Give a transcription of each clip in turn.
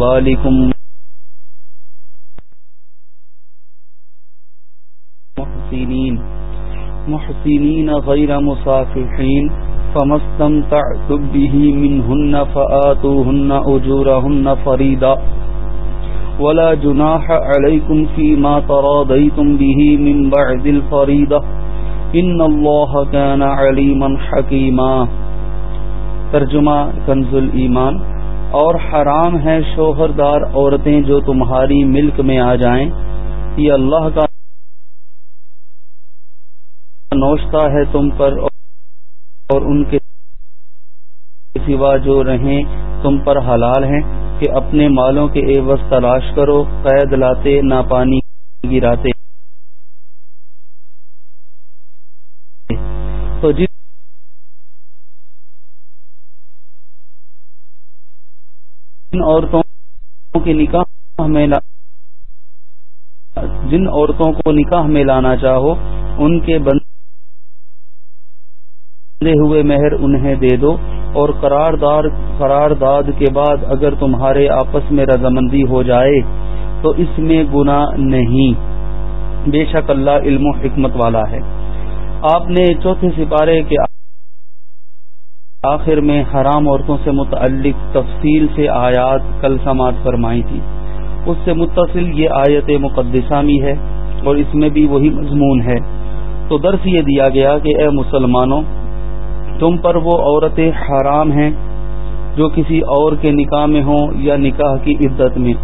أموالكم محسنين. محسنين غير مصافحين. فما استمتعتم به منهن فآتوهن أجورهن فريدا ولا جناح عليكم فيما تراضيتم به من بعد الفريدة إن الله كان عليما حكيما. ترجمہ کنز ایمان اور حرام ہے شوہردار عورتیں جو تمہاری ملک میں آ جائیں۔ یہ اللہ کا نوشتا ہے تم پر اور ان کے سوا جو رہیں تم پر حلال ہیں کہ اپنے مالوں کے عوض تلاش کرو، قید لاتے نہ پانی گراتے۔ تو جن عورتوں کے نکاح میں جن عورتوں کو نکاح میں لانا چاہو، ان کے بند ہوئے مہر انہیں دے دو اور قراردار قرارداد کے بعد اگر تمہارے آپس میں رضامندی ہو جائے تو اس میں گنا نہیں۔ بے شک اللہ علم و حکمت والا ہے۔ آپ نے چوتھے سپارے کے آخر میں حرام عورتوں سے متعلق تفصیل سے آیات کل سماعت فرمائی تھی۔ اس سے متصل یہ آیت مقدسہ بھی ہے اور اس میں بھی وہی مضمون ہے۔ تو درس یہ دیا گیا کہ اے مسلمانوں، تم پر وہ عورتیں حرام ہیں جو کسی اور کے نکاح میں ہوں یا نکاح کی عدت میں۔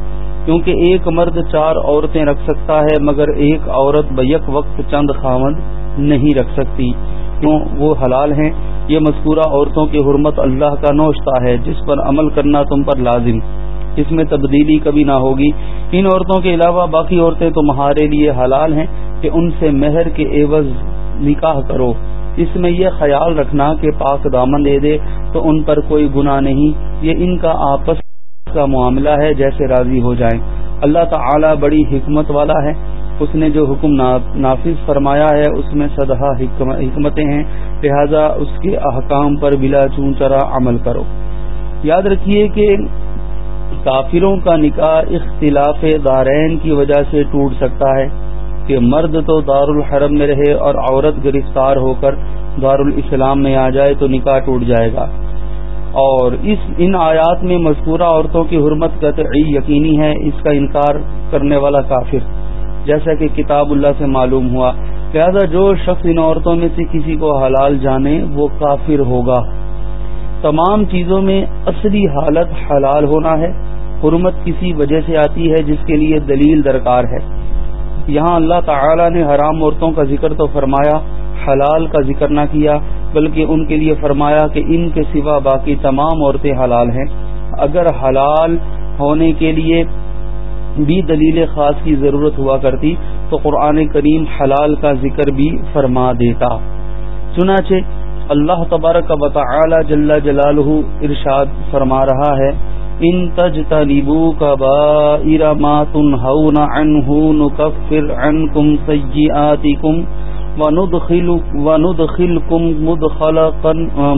کیونکہ ایک مرد چار عورتیں رکھ سکتا ہے، مگر ایک عورت بیک وقت چند خامد نہیں رکھ سکتی۔ کیوں وہ حلال ہیں؟ یہ مذکورہ عورتوں کی حرمت اللہ کا نوشتا ہے، جس پر عمل کرنا تم پر لازم۔ اس میں تبدیلی کبھی نہ ہوگی۔ ان عورتوں کے علاوہ باقی عورتیں تمہارے لیے حلال ہیں کہ ان سے مہر کے عوض نکاح کرو۔ اس میں یہ خیال رکھنا کہ پاک دامن دے دے تو ان پر کوئی گناہ نہیں۔ یہ ان کا آپس کا معاملہ ہے، جیسے راضی ہو جائیں۔ اللہ تعالی بڑی حکمت والا ہے۔ اس نے جو حکم نافذ فرمایا ہے، اس میں سدہ حکمتیں ہیں، لہذا اس کے احکام پر بلا چون چرا عمل کرو۔ یاد رکھیے کہ کافروں کا نکاح اختلاف دارین کی وجہ سے ٹوٹ سکتا ہے کہ مرد تو دار الحرم میں رہے اور عورت گرفتار ہو کر دار الاسلام میں آ جائے تو نکاح ٹوٹ جائے گا۔ اور اس، ان آیات میں مذکورہ عورتوں کی حرمت قطعی یقینی ہے، اس کا انکار کرنے والا کافر۔ جیسا کہ کتاب اللہ سے معلوم ہوا لہذا جو شخص ان عورتوں میں سے کسی کو حلال جانے وہ کافر ہوگا۔ تمام چیزوں میں اصلی حالت حلال ہونا ہے، حرمت کسی وجہ سے آتی ہے جس کے لیے دلیل درکار ہے۔ یہاں اللہ تعالی نے حرام عورتوں کا ذکر تو فرمایا، حلال کا ذکر نہ کیا، بلکہ ان کے لیے فرمایا کہ ان کے سوا باقی تمام عورتیں حلال ہیں۔ اگر حلال ہونے کے لیے بھی دلیل خاص کی ضرورت ہوا کرتی تو قرآن کریم حلال کا ذکر بھی فرما دیتا۔ چنانچہ اللہ تبارک و تعالی جل جلالہ ارشاد فرما رہا ہے، ان تجتنبوا كبائر ما تنهون عنه نكفر عنكم سيئاتكم وندخل وندخلكم مدخلا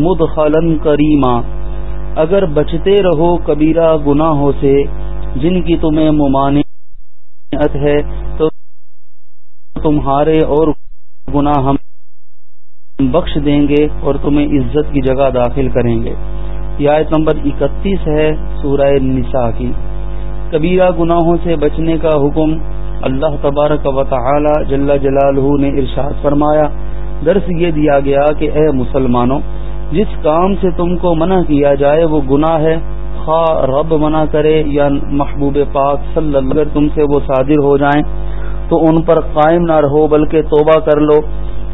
مدخلا كريما اگر بچتے رہو کبیرہ گناہوں سے جن کی تمہیں ممانعت ہے، تو تمہارے اور گناہ ہم بخش دیں گے اور تمہیں عزت کی جگہ داخل کریں گے۔ یہ آیت نمبر اکتیس ہے سورہ نساء کی۔ کبیرہ گناہوں سے بچنے کا حکم اللہ تبارک و تعالی جل جلالہ نے ارشاد فرمایا۔ درس یہ دیا گیا کہ اے مسلمانوں، جس کام سے تم کو منع کیا جائے وہ گناہ ہے خواہ رب منع کرے یا محبوب پاک صلی اللہ اگر تم سے وہ صادر ہو جائیں تو ان پر قائم نہ رہو، بلکہ توبہ کر لو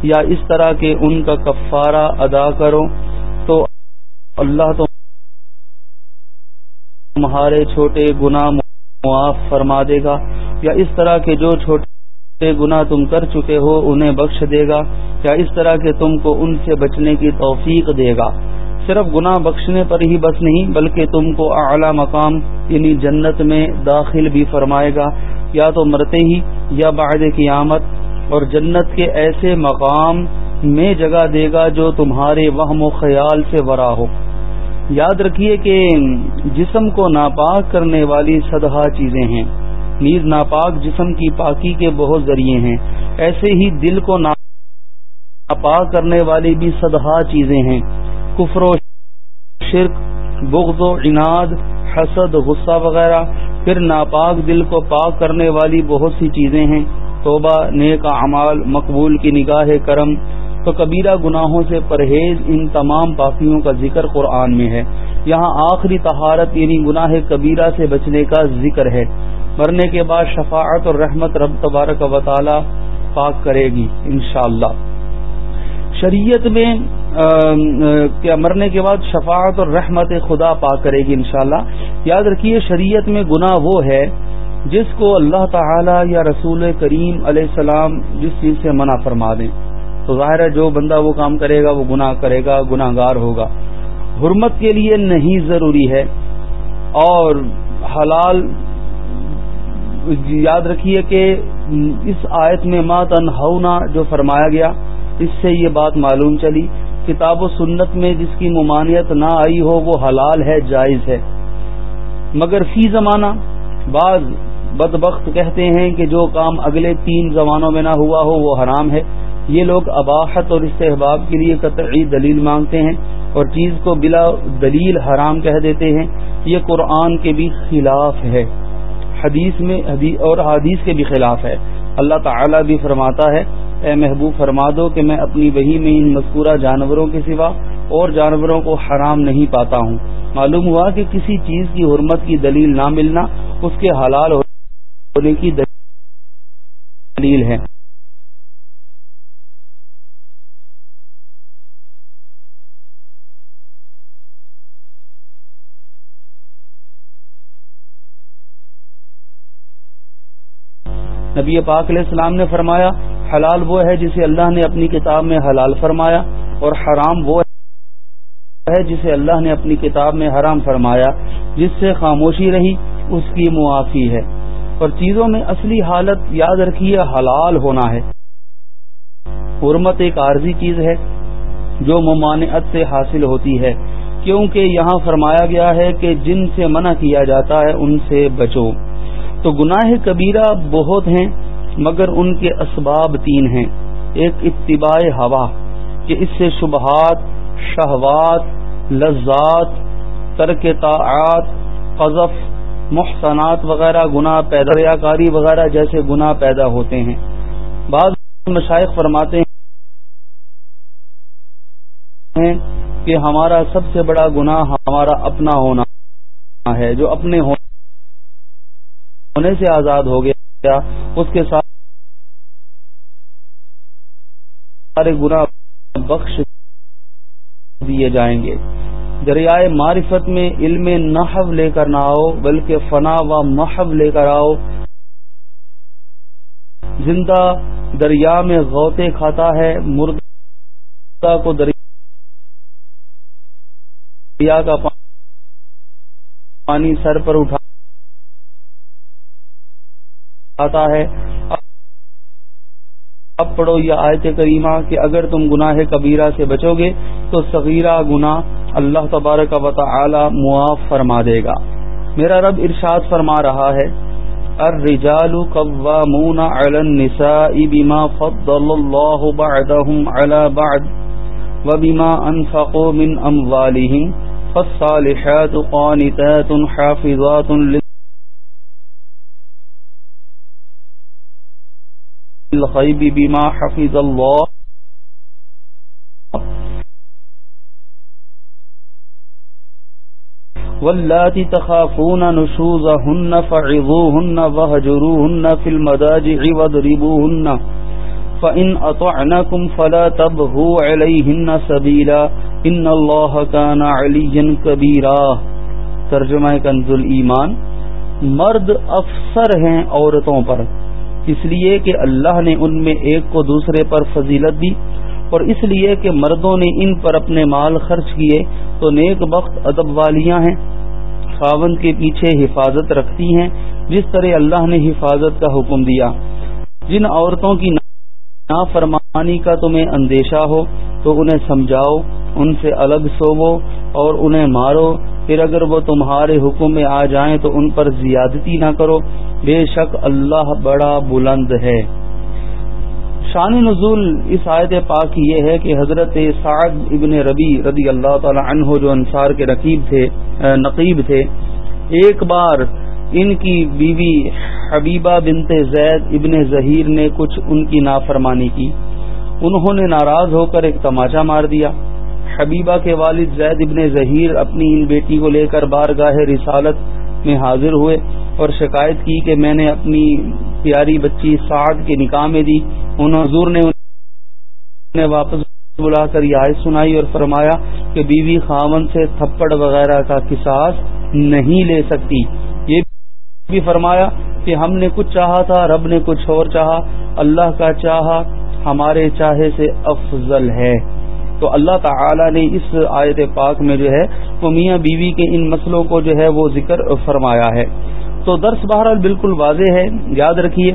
یا اس طرح کے ان کا کفارہ ادا کرو۔ تو اللہ تو تمہارے چھوٹے گناہ معاف فرما دے گا، یا اس طرح کے جو چھوٹے گناہ تم کر چکے ہو انہیں بخش دے گا، یا اس طرح کے تم کو ان سے بچنے کی توفیق دے گا۔ صرف گناہ بخشنے پر ہی بس نہیں، بلکہ تم کو اعلی مقام یعنی جنت میں داخل بھی فرمائے گا۔ یا تو مرتے ہی، یا بعد قیامت۔ اور جنت کے ایسے مقام میں جگہ دے گا جو تمہارے وہم و خیال سے ورا ہو۔ یاد رکھیے کہ جسم کو ناپاک کرنے والی سدہ چیزیں ہیں۔ نیز ناپاک جسم کی پاکی کے بہت ذریعے ہیں۔ ایسے ہی دل کو ناپاک کرنے والی بھی سدہ چیزیں ہیں۔ کفر و شرک، بغض و عناد، حسد، غصہ وغیرہ، پھر ناپاک دل کو پاک کرنے والی بہت سی چیزیں ہیں۔ توبہ، نیک اعمال، مقبول کی نگاہ کرم۔ تو کبیرہ گناہوں سے پرہیز ان تمام پاکیوں کا ذکر قرآن میں ہے۔ یہاں آخری طہارت یعنی گناہ کبیرہ سے بچنے کا ذکر ہے۔ مرنے کے بعد شفاعت اور رحمت رب تبارک و تعالی پاک کرے گی انشاءاللہ۔ شریعت میں کیا مرنے کے بعد شفاعت اور رحمت خدا پاک کرے گی انشاءاللہ۔ یاد رکھیے، شریعت میں گناہ وہ ہے جس کو اللہ تعالی یا رسول کریم علیہ السلام جس چیز سے منع فرما دیں۔ تو ظاہر ہے، جو بندہ وہ کام کرے گا، وہ گناہ کرے گا گناہ گار ہوگا۔ حرمت کے لیے نہیں ضروری ہے۔ اور حلال، یاد رکھیے کہ اس آیت میں مات انہونا جو فرمایا گیا اس سے یہ بات معلوم چلی، کتاب و سنت میں جس کی ممانعت نہ آئی ہو، وہ حلال ہے، جائز ہے۔ مگر فی زمانہ بعض بدبخت کہتے ہیں کہ جو کام اگلے تین زمانوں میں نہ ہوا ہو، وہ حرام ہے۔ یہ لوگ اباحت اور استحباب کے لیے قطعی دلیل مانگتے ہیں اور چیز کو بلا دلیل حرام کہہ دیتے ہیں۔ یہ قرآن کے بھی خلاف ہے۔ حدیث میں اور حدیث کے بھی خلاف ہے۔ اللہ تعالی بھی فرماتا ہے اے محبوب فرما دو کہ میں اپنی وہی میں ان مذکورہ جانوروں کے سوا اور جانوروں کو حرام نہیں پاتا ہوں۔ معلوم ہوا کہ کسی چیز کی حرمت کی دلیل نہ ملنا اس کے حلال ہونے کی دلیل ہے۔ نبی پاک علیہ السلام نے فرمایا حلال وہ ہے جسے اللہ نے اپنی کتاب میں حلال فرمایا اور حرام وہ ہے جسے اللہ نے اپنی کتاب میں حرام فرمایا، جس سے خاموشی رہی، اس کی معافی ہے۔ اور چیزوں میں اصلی حالت یاد رکھیے، حلال ہونا ہے۔ حرمت ایک عارضی چیز ہے جو ممانعت سے حاصل ہوتی ہے، کیونکہ یہاں فرمایا گیا ہے کہ جن سے منع کیا جاتا ہے، ان سے بچو۔ تو گناہ کبیرہ بہت ہیں مگر ان کے اسباب تین ہیں۔ ایک اتباع ہوا، کہ اس سے شبہات، شہوات، لذات، ترک طاعات، قذف، محسنات وغیرہ گناہ پیدا کاری وغیرہ جیسے گناہ پیدا ہوتے ہیں۔ بعض مشائق فرماتے ہیں کہ ہمارا سب سے بڑا گناہ ہمارا اپنا ہونا ہے، جو اپنے ہونے سے آزاد ہو گیا۔ اس کے ساتھ سارے گنا بخش دیے جائیں گے۔ دریائے معرفت میں علم نحو لے کر نہ آؤ، بلکہ فنا و محب لے کر آؤ۔ زندہ دریا میں غوطے کھاتا ہے، مردہ کو دریا کا پانی سر پر اٹھا آتا ہے۔ اب پڑھو یہ آیت کریمہ کہ اگر تم گناہ کبیرہ سے بچو گے تو صغیرہ گناہ اللہ تبارک و تعالی معاف فرما دے گا۔ میرا رب ارشاد فرما رہا ہے، الرجال قوامون على النساء بما فضل الله بعدهم على بعد وبما انفقوا من اموالهم فالصالحات قانتات حافظات الغیب بما حفظ اللہ واللاتی تخافون نشوزهن فعظوهن وهجروهن في المداجع واضربوهن. فإن أطعنكم فلا تبغوا عليهن سبيلا. إن الله كان عليا كبيرا. ترجمہ کنز ایمان مرد افسر ہیں عورتوں پر. اس لیے کہ اللہ نے ان میں ایک کو دوسرے پر فضیلت دی اور اس لیے کہ مردوں نے ان پر اپنے مال خرچ کیے تو نیک بخت ادب والیاں ہیں، خاون کے پیچھے حفاظت رکھتی ہیں، جس طرح اللہ نے حفاظت کا حکم دیا۔ جن عورتوں کی نافرمانی کا تمہیں اندیشہ ہو تو انہیں سمجھاؤ، ان سے الگ سوو اور انہیں مارو۔ پھر اگر وہ تمہارے حکم میں آ جائیں تو ان پر زیادتی نہ کرو۔ بے شک اللہ بڑا بلند ہے۔ شان نزول اس آیت پاک یہ ہے کہ حضرت سعد ابن ربی رضی اللہ تعالی عنہ جو انصار کے رقیب تھے نقیب تھے، ایک بار ان کی بیوی حبیبہ بنت زید ابن ظہیر نے کچھ ان کی نافرمانی کی۔ انہوں نے ناراض ہو کر ایک تماچا مار دیا۔ حبیبہ کے والد زید ابن ظہیر اپنی ان بیٹی کو لے کر بارگاہ رسالت میں حاضر ہوئے اور شکایت کی کہ میں نے اپنی پیاری بچی سعد کے نکاح میں دی۔ انہوں حضور نے انہیں واپس بلا کر یہ آیت سنائی اور فرمایا کہ بیوی خاون سے تھپڑ وغیرہ کا قصاص نہیں لے سکتی۔ یہ بھی فرمایا کہ ہم نے کچھ چاہا تھا، رب نے کچھ اور چاہا۔ اللہ کا چاہا ہمارے چاہے سے افضل ہے۔ تو اللہ تعالی نے اس آیت پاک میں جو ہے وہ میاں بیوی کے ان مسئلوں کو جو ہے وہ ذکر فرمایا ہے۔ تو درس بہرحال بالکل واضح ہے، یاد رکھیے،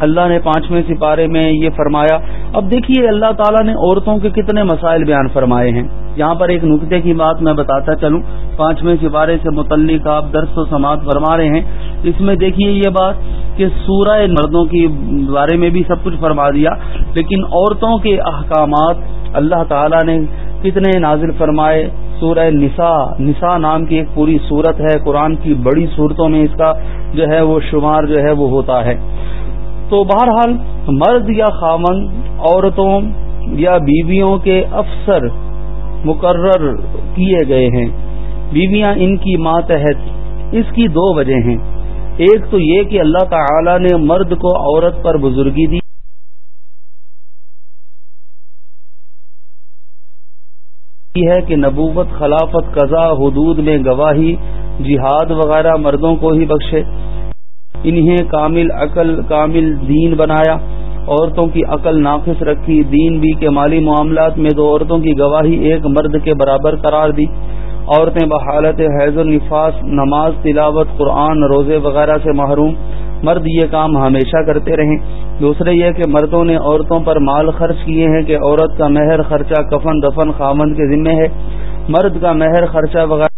اللہ نے پانچویں سپارے میں یہ فرمایا۔ اب دیکھیے، اللہ تعالیٰ نے عورتوں کے کتنے مسائل بیان فرمائے ہیں۔ یہاں پر ایک نقطے کی بات میں بتاتا چلوں۔ پانچویں سپارے سے متعلق آپ درس و سماعت فرما رہے ہیں۔ اس میں دیکھیے یہ بات کہ سورہ مردوں کے بارے میں بھی سب کچھ فرما دیا، لیکن عورتوں کے احکامات اللہ تعالیٰ نے کتنے نازل فرمائے۔ سورہ نساء نساء نام کی ایک پوری صورت ہے۔ قرآن کی بڑی صورتوں میں اس کا جو ہے وہ شمار جو ہے وہ ہوتا ہے۔ تو بہرحال مرد یا خامن عورتوں یا بیویوں کے افسر مقرر کیے گئے ہیں۔ بیویاں ان کی ماتحت اس کی دو وجہ ہیں۔ ایک تو یہ کہ اللہ تعالی نے مرد کو عورت پر بزرگی دی۔ ہے کہ نبوت، خلافت قضا حدود میں گواہی، جہاد وغیرہ مردوں کو ہی بخشے۔ انہیں کامل عقل، کامل دین بنایا۔ عورتوں کی عقل ناقص رکھی، دین بھی کے مالی معاملات میں دو عورتوں کی گواہی ایک مرد کے برابر قرار دی۔ عورتیں بحالت حیض النفاس، نماز، تلاوت، قرآن، روزے وغیرہ سے محروم۔ مرد یہ کام ہمیشہ کرتے رہیں۔ دوسرے یہ کہ مردوں نے عورتوں پر مال خرچ کیے ہیں کہ عورت کا مہر خرچہ کفن، دفن، خامند کے ذمے ہے۔ مرد کا مہر خرچہ وغیرہ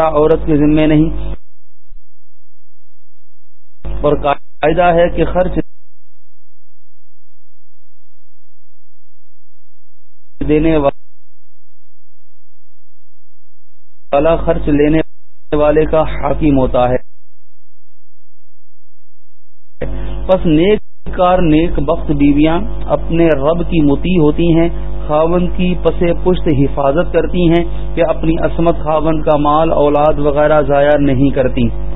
عورت کے ذمے نہیں۔ اور قاعدہ ہے کہ خرچ دینے والا خرچ لینے والے کا حاکم ہوتا ہے۔ بس نیک کار نیک بخت بیویاں اپنے رب کی متی ہوتی ہیں، خاون کی پس پشت حفاظت کرتی ہیں کہ اپنی عصمت خاون کا مال، اولاد وغیرہ ضائع نہیں کرتی۔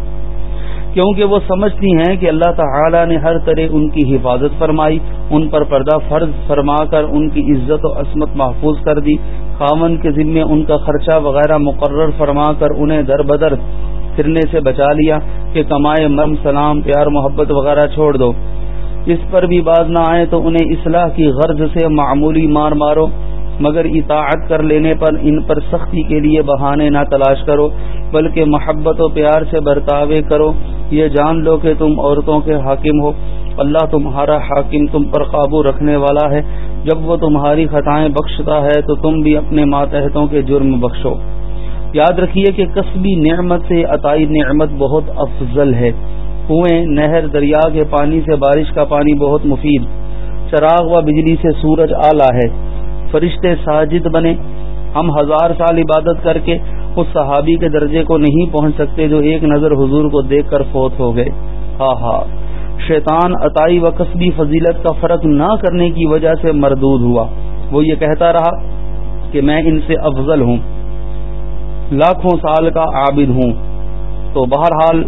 کیونکہ وہ سمجھتی ہیں کہ اللہ تعالی نے ہر طرح ان کی حفاظت فرمائی، ان پر پردہ فرض فرما کر ان کی عزت و عصمت محفوظ کر دی۔ خامن کے ذمے ان کا خرچہ وغیرہ مقرر فرما کر انہیں در بدر پھرنے سے بچا لیا کہ کمائے مرم، سلام، پیار، محبت وغیرہ چھوڑ دو۔ اس پر بھی باز نہ آئے تو انہیں اصلاح کی غرض سے معمولی مار مارو۔ مگر اطاعت کر لینے پر ان پر سختی کے لیے بہانے نہ تلاش کرو، بلکہ محبت و پیار سے برتاوے کرو۔ یہ جان لو کہ تم عورتوں کے حاکم ہو۔ اللہ تمہارا حاکم تم پر قابو رکھنے والا ہے۔ جب وہ تمہاری خطائیں بخشتا ہے تو تم بھی اپنے ماتحتوں کے جرم بخشو۔ یاد رکھیے کہ کسبی نعمت سے عطائی نعمت بہت افضل ہے۔ کنویں، نہر، دریا کے پانی سے بارش کا پانی بہت مفید۔ چراغ و بجلی سے سورج آلہ ہے۔ فرشتے ساجد بنے۔ ہم ہزار سال عبادت کر کے اس صحابی کے درجے کو نہیں پہنچ سکتے جو ایک نظر حضور کو دیکھ کر فوت ہو گئے۔ ہاں ہاں شیطان عطائی و قصبی فضیلت کا فرق نہ کرنے کی وجہ سے مردود ہوا۔ وہ یہ کہتا رہا کہ میں ان سے افضل ہوں۔ لاکھوں سال کا عابد ہوں۔ تو بہرحال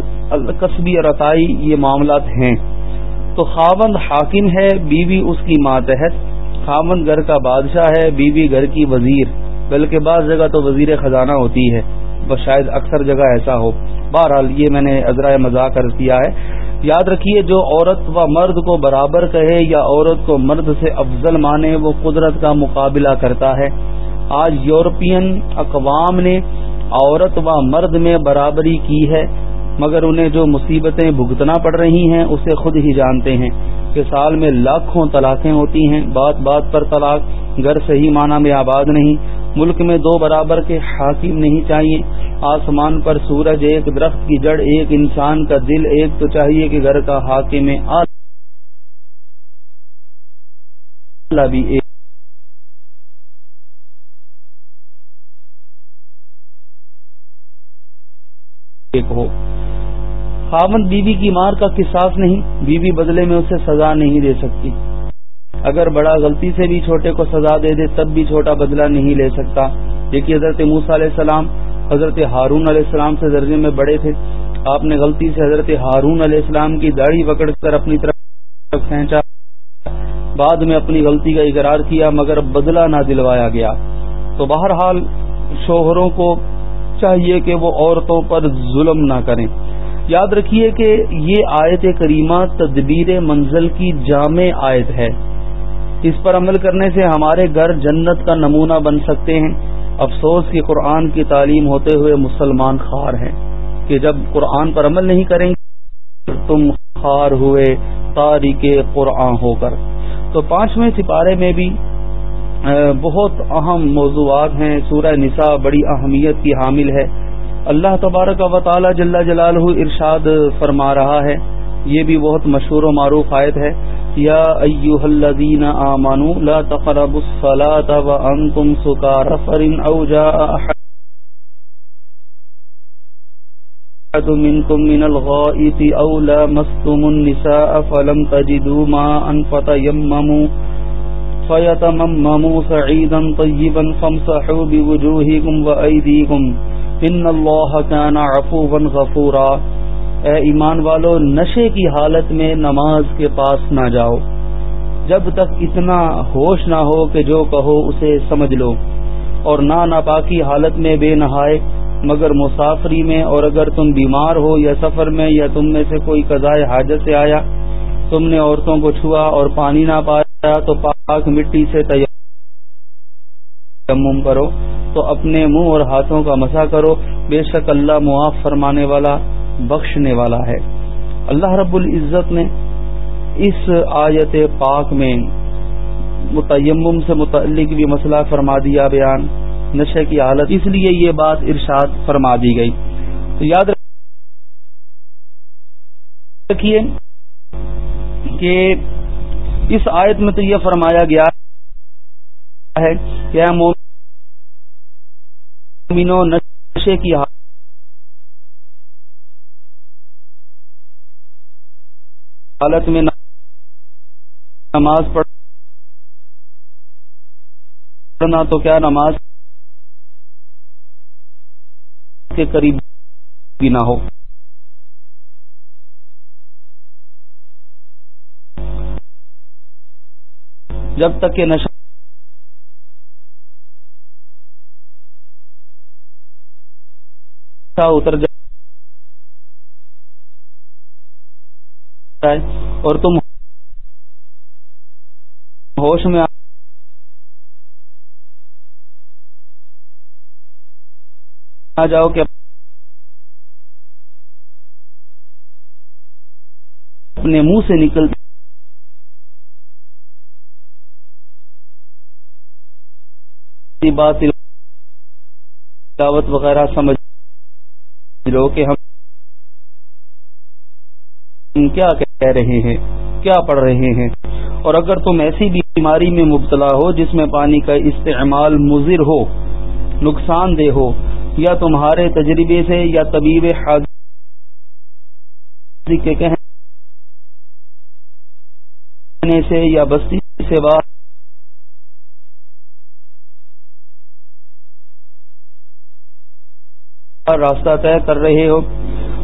قصبی اور عطائی یہ معاملات ہیں۔ تو خاوند حاکم ہے، بیوی اس کی ماتحت خامن گھر کا بادشاہ ہے، بیوی گھر کی وزیر۔ بلکہ بعض جگہ تو وزیر خزانہ ہوتی ہے، بس شاید اکثر جگہ ایسا ہو۔ بہرحال یہ میں نے عذرائے مذاق کر دیا ہے۔ یاد رکھیے، جو عورت و مرد کو برابر کہے یا عورت کو مرد سے افضل مانے، وہ قدرت کا مقابلہ کرتا ہے۔ آج یورپین اقوام نے عورت و مرد میں برابری کی ہے، مگر انہیں جو مصیبتیں بھگتنا پڑ رہی ہیں، اسے خود ہی جانتے ہیں۔ کہ سال میں لاکھوں طلاقیں ہوتی ہیں، بات بات پر طلاق گھر صحیح معنی میں آباد نہیں۔ ملک میں دو برابر کے حاکم نہیں چاہیے۔ آسمان پر سورج ایک، درخت کی جڑ ایک، انسان کا دل ایک، تو چاہیے کہ گھر کا حاکم بھی ایک۔ ایک ہو۔ خامن بیوی کی مار کا قصاص نہیں، بیوی بدلے میں اسے سزا نہیں دے سکتی۔ اگر بڑا غلطی سے بھی چھوٹے کو سزا دے دے، تب بھی چھوٹا بدلہ نہیں لے سکتا۔ دیکھیے حضرت موسا علیہ السلام، حضرت ہارون علیہ السلام سے درجے میں بڑے تھے۔ آپ نے غلطی سے حضرت ہارون علیہ السلام کی داڑھی پکڑ کر اپنی طرف کھینچا۔ بعد میں اپنی غلطی کا اقرار کیا، مگر بدلہ نہ دلوایا گیا۔ تو بہرحال شوہروں کو چاہیے کہ وہ عورتوں پر ظلم نہ کریں۔ یاد رکھیے کہ یہ آیت کریمہ تدبیر منزل کی جامع آیت ہے۔ اس پر عمل کرنے سے ہمارے گھر جنت کا نمونہ بن سکتے ہیں۔ افسوس کی قرآن کی تعلیم ہوتے ہوئے مسلمان خار ہیں کہ جب قرآن پر عمل نہیں کریں گے تم خار ہوئے تاریخ قرآن ہو کر۔ تو پانچویں سپارے میں بھی بہت اہم موضوعات ہیں۔ سورہ نساء بڑی اہمیت کی حامل ہے۔ اللہ تبارک و تعالی جل جلالہ ارشاد فرما رہا ہے۔ یہ بھی بہت مشہور و معروف آیت ہے۔ یا ایوہ الذین آمنوا لا تقربوا الصلاة وانتم سکار فرن او جاء احد منکم من الغائط او لامستم النساء فلم تجدوا ماء فتیمموا فیتممموا سعیدا طیبا فامسحوا بوجوهكم وأيديكم ان اللہ كان عفوا غفورا اے ایمان والو، نشے کی حالت میں نماز کے پاس نہ جاؤ۔ جب تک اتنا ہوش نہ ہو کہ جو کہو اسے سمجھ لو۔ اور نہ ناپاکی حالت میں بے نہائے، مگر مسافری میں، اور اگر تم بیمار ہو یا سفر میں، یا تم میں سے کوئی قضاء حاجت سے آیا، تم نے عورتوں کو چھوا اور پانی نہ پایا، تو پاک مٹی سے تیمم کرو۔ تو اپنے منہ اور ہاتھوں کا مسا کرو۔ بے شک اللہ معاف فرمانے والا، بخشنے والا ہے۔ اللہ رب العزت نے اس آیت پاک میں متیمم سے متعلق بھی مسئلہ فرما دیا بیان، نشے کی حالت۔ اس لیے یہ بات ارشاد فرما دی گئی۔ تو یاد رکھیے کہ اس آیت میں تو یہ فرمایا گیا ہے کہ مومنو نشے کی حالت حالت میں نماز پڑھنا تو کیا نماز کے قریب بھی نہ ہو۔ جب تک کہ نشہ اتر جائے۔ اور تم ہوش میں آ جاؤ کہ اپنے منہ سے نکلتی بات دعوت وغیرہ سمجھ لو کہ ہم کیا کہہ رہے ہیں، کیا پڑھ رہے ہیں۔ اور اگر تم ایسی بیماری میں مبتلا ہو جس میں پانی کا استعمال مضر ہو، نقصان دہ ہو، یا تمہارے تجربے سے یا طبیب حاضر کے کہنے سے یا بستی سے راستہ طے کر رہے ہو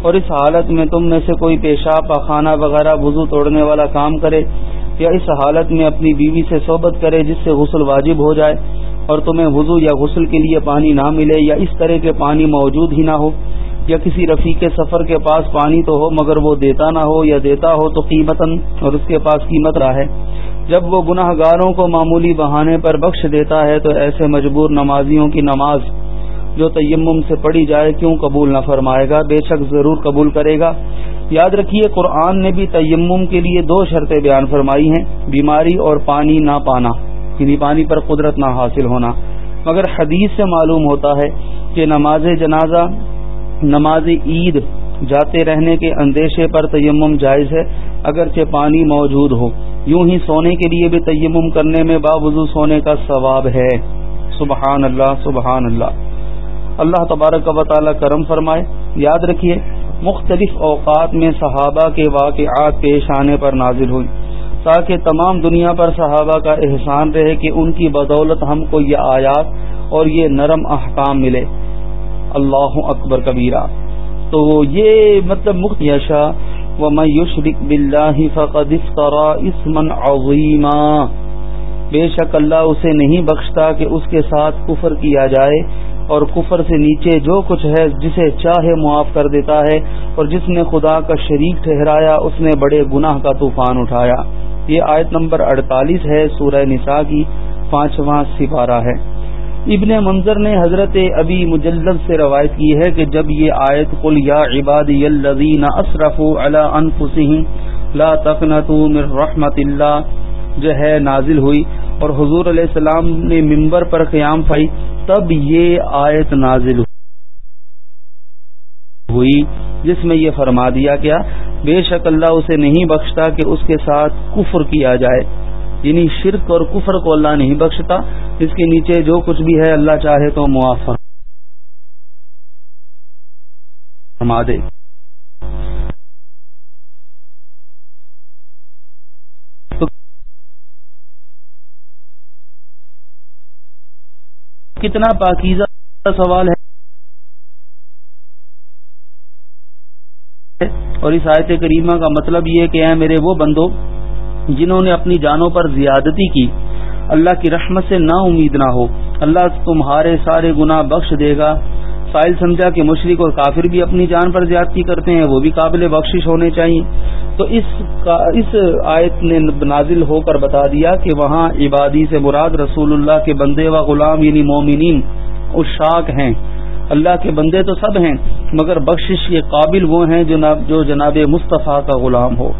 اور اس حالت میں تم میں سے کوئی پیشاب، پاخانہ وغیرہ وضو توڑنے والا کام کرے یا اس حالت میں اپنی بیوی سے صحبت کرے جس سے غسل واجب ہو جائے اور تمہیں وضو یا غسل کے لیے پانی نہ ملے یا اس طرح کے پانی موجود ہی نہ ہو یا کسی رفیق سفر کے پاس پانی تو ہو مگر وہ دیتا نہ ہو یا دیتا ہو تو قیمتاً اور اس کے پاس قیمت رہا ہے۔ جب وہ گناہ گاروں کو معمولی بہانے پر بخش دیتا ہے تو ایسے مجبور نمازیوں کی نماز جو تیمم سے پڑھی جائے کیوں قبول نہ فرمائے گا؟ بے شک ضرور قبول کرے گا۔ یاد رکھیے، قرآن نے بھی تیمم کے لیے دو شرطیں بیان فرمائی ہیں، بیماری اور پانی نہ پانا یعنی پانی پر قدرت نہ حاصل ہونا۔ مگر حدیث سے معلوم ہوتا ہے کہ نماز جنازہ، نماز عید، جاتے رہنے کے اندیشے پر تیمم جائز ہے، اگرچہ پانی موجود ہو۔ یوں ہی سونے کے لیے بھی تیمم کرنے میں باوضو سونے کا ثواب ہے۔ سبحان اللہ سبحان اللہ۔ اللہ تبارک و تعالی کرم فرمائے۔ یاد رکھیے، مختلف اوقات میں صحابہ کے واقعات پیش آنے پر نازل ہوئی تاکہ تمام دنیا پر صحابہ کا احسان رہے کہ ان کی بدولت ہم کو یہ آیات اور یہ نرم احکام ملے۔ اللہ اکبر کبیرہ۔ تو یہ مطلب مخت یشا و میوشرک بلّہ فقد اسمن عظیما۔ بے شک اللہ اسے نہیں بخشتا کہ اس کے ساتھ کفر کیا جائے۔ اور کفر سے نیچے جو کچھ ہے، جسے چاہے معاف کر دیتا ہے۔ اور جس نے خدا کا شریک ٹھہرایا، اس نے بڑے گناہ کا طوفان اٹھایا۔ یہ آیت نمبر اڑتالیس ہے، سورہ نساء کی پانچواں سپارہ ہے۔ ابن منظر نے حضرت ابی مجلد سے روایت کی ہے کہ جب یہ آیت قل یا عبادی الذین اسرفوا علی انفسهم لا تقنطوا من رحمت اللہ، جو ہے، نازل ہوئی۔ اور حضور علیہ السلام نے ممبر پر قیام پائی۔ تب یہ آیت نازل ہوئی جس میں یہ فرما دیا گیا، بے شک اللہ اسے نہیں بخشتا کہ اس کے ساتھ کفر کیا جائے۔ یعنی شرک اور کفر کو اللہ نہیں بخشتا۔ اس کے نیچے جو کچھ بھی ہے اللہ چاہے تو معاف فرما دے۔ کتنا پاکیزہ سوال ہے۔ اور اس آیت کریمہ کا مطلب یہ کہ اے میرے وہ بندو، جنہوں نے اپنی جانوں پر زیادتی کی، اللہ کی رحمت سے نا امید نہ ہو۔ اللہ تمہارے سارے گناہ بخش دے گا۔ سائل سمجھا کہ مشرق اور کافر بھی اپنی جان پر زیادتی کرتے ہیں، وہ بھی قابل بخشش ہونے چاہیے تو اس اس آیت نے نازل ہو کر بتا دیا کہ وہاں عبادی سے مراد رسول اللہ کے بندے و غلام یعنی مومنین اشاک ہیں۔ اللہ کے بندے تو سب ہیں، مگر بخشش کے قابل وہ ہیں جو جناب مصطفیٰ کا غلام ہو۔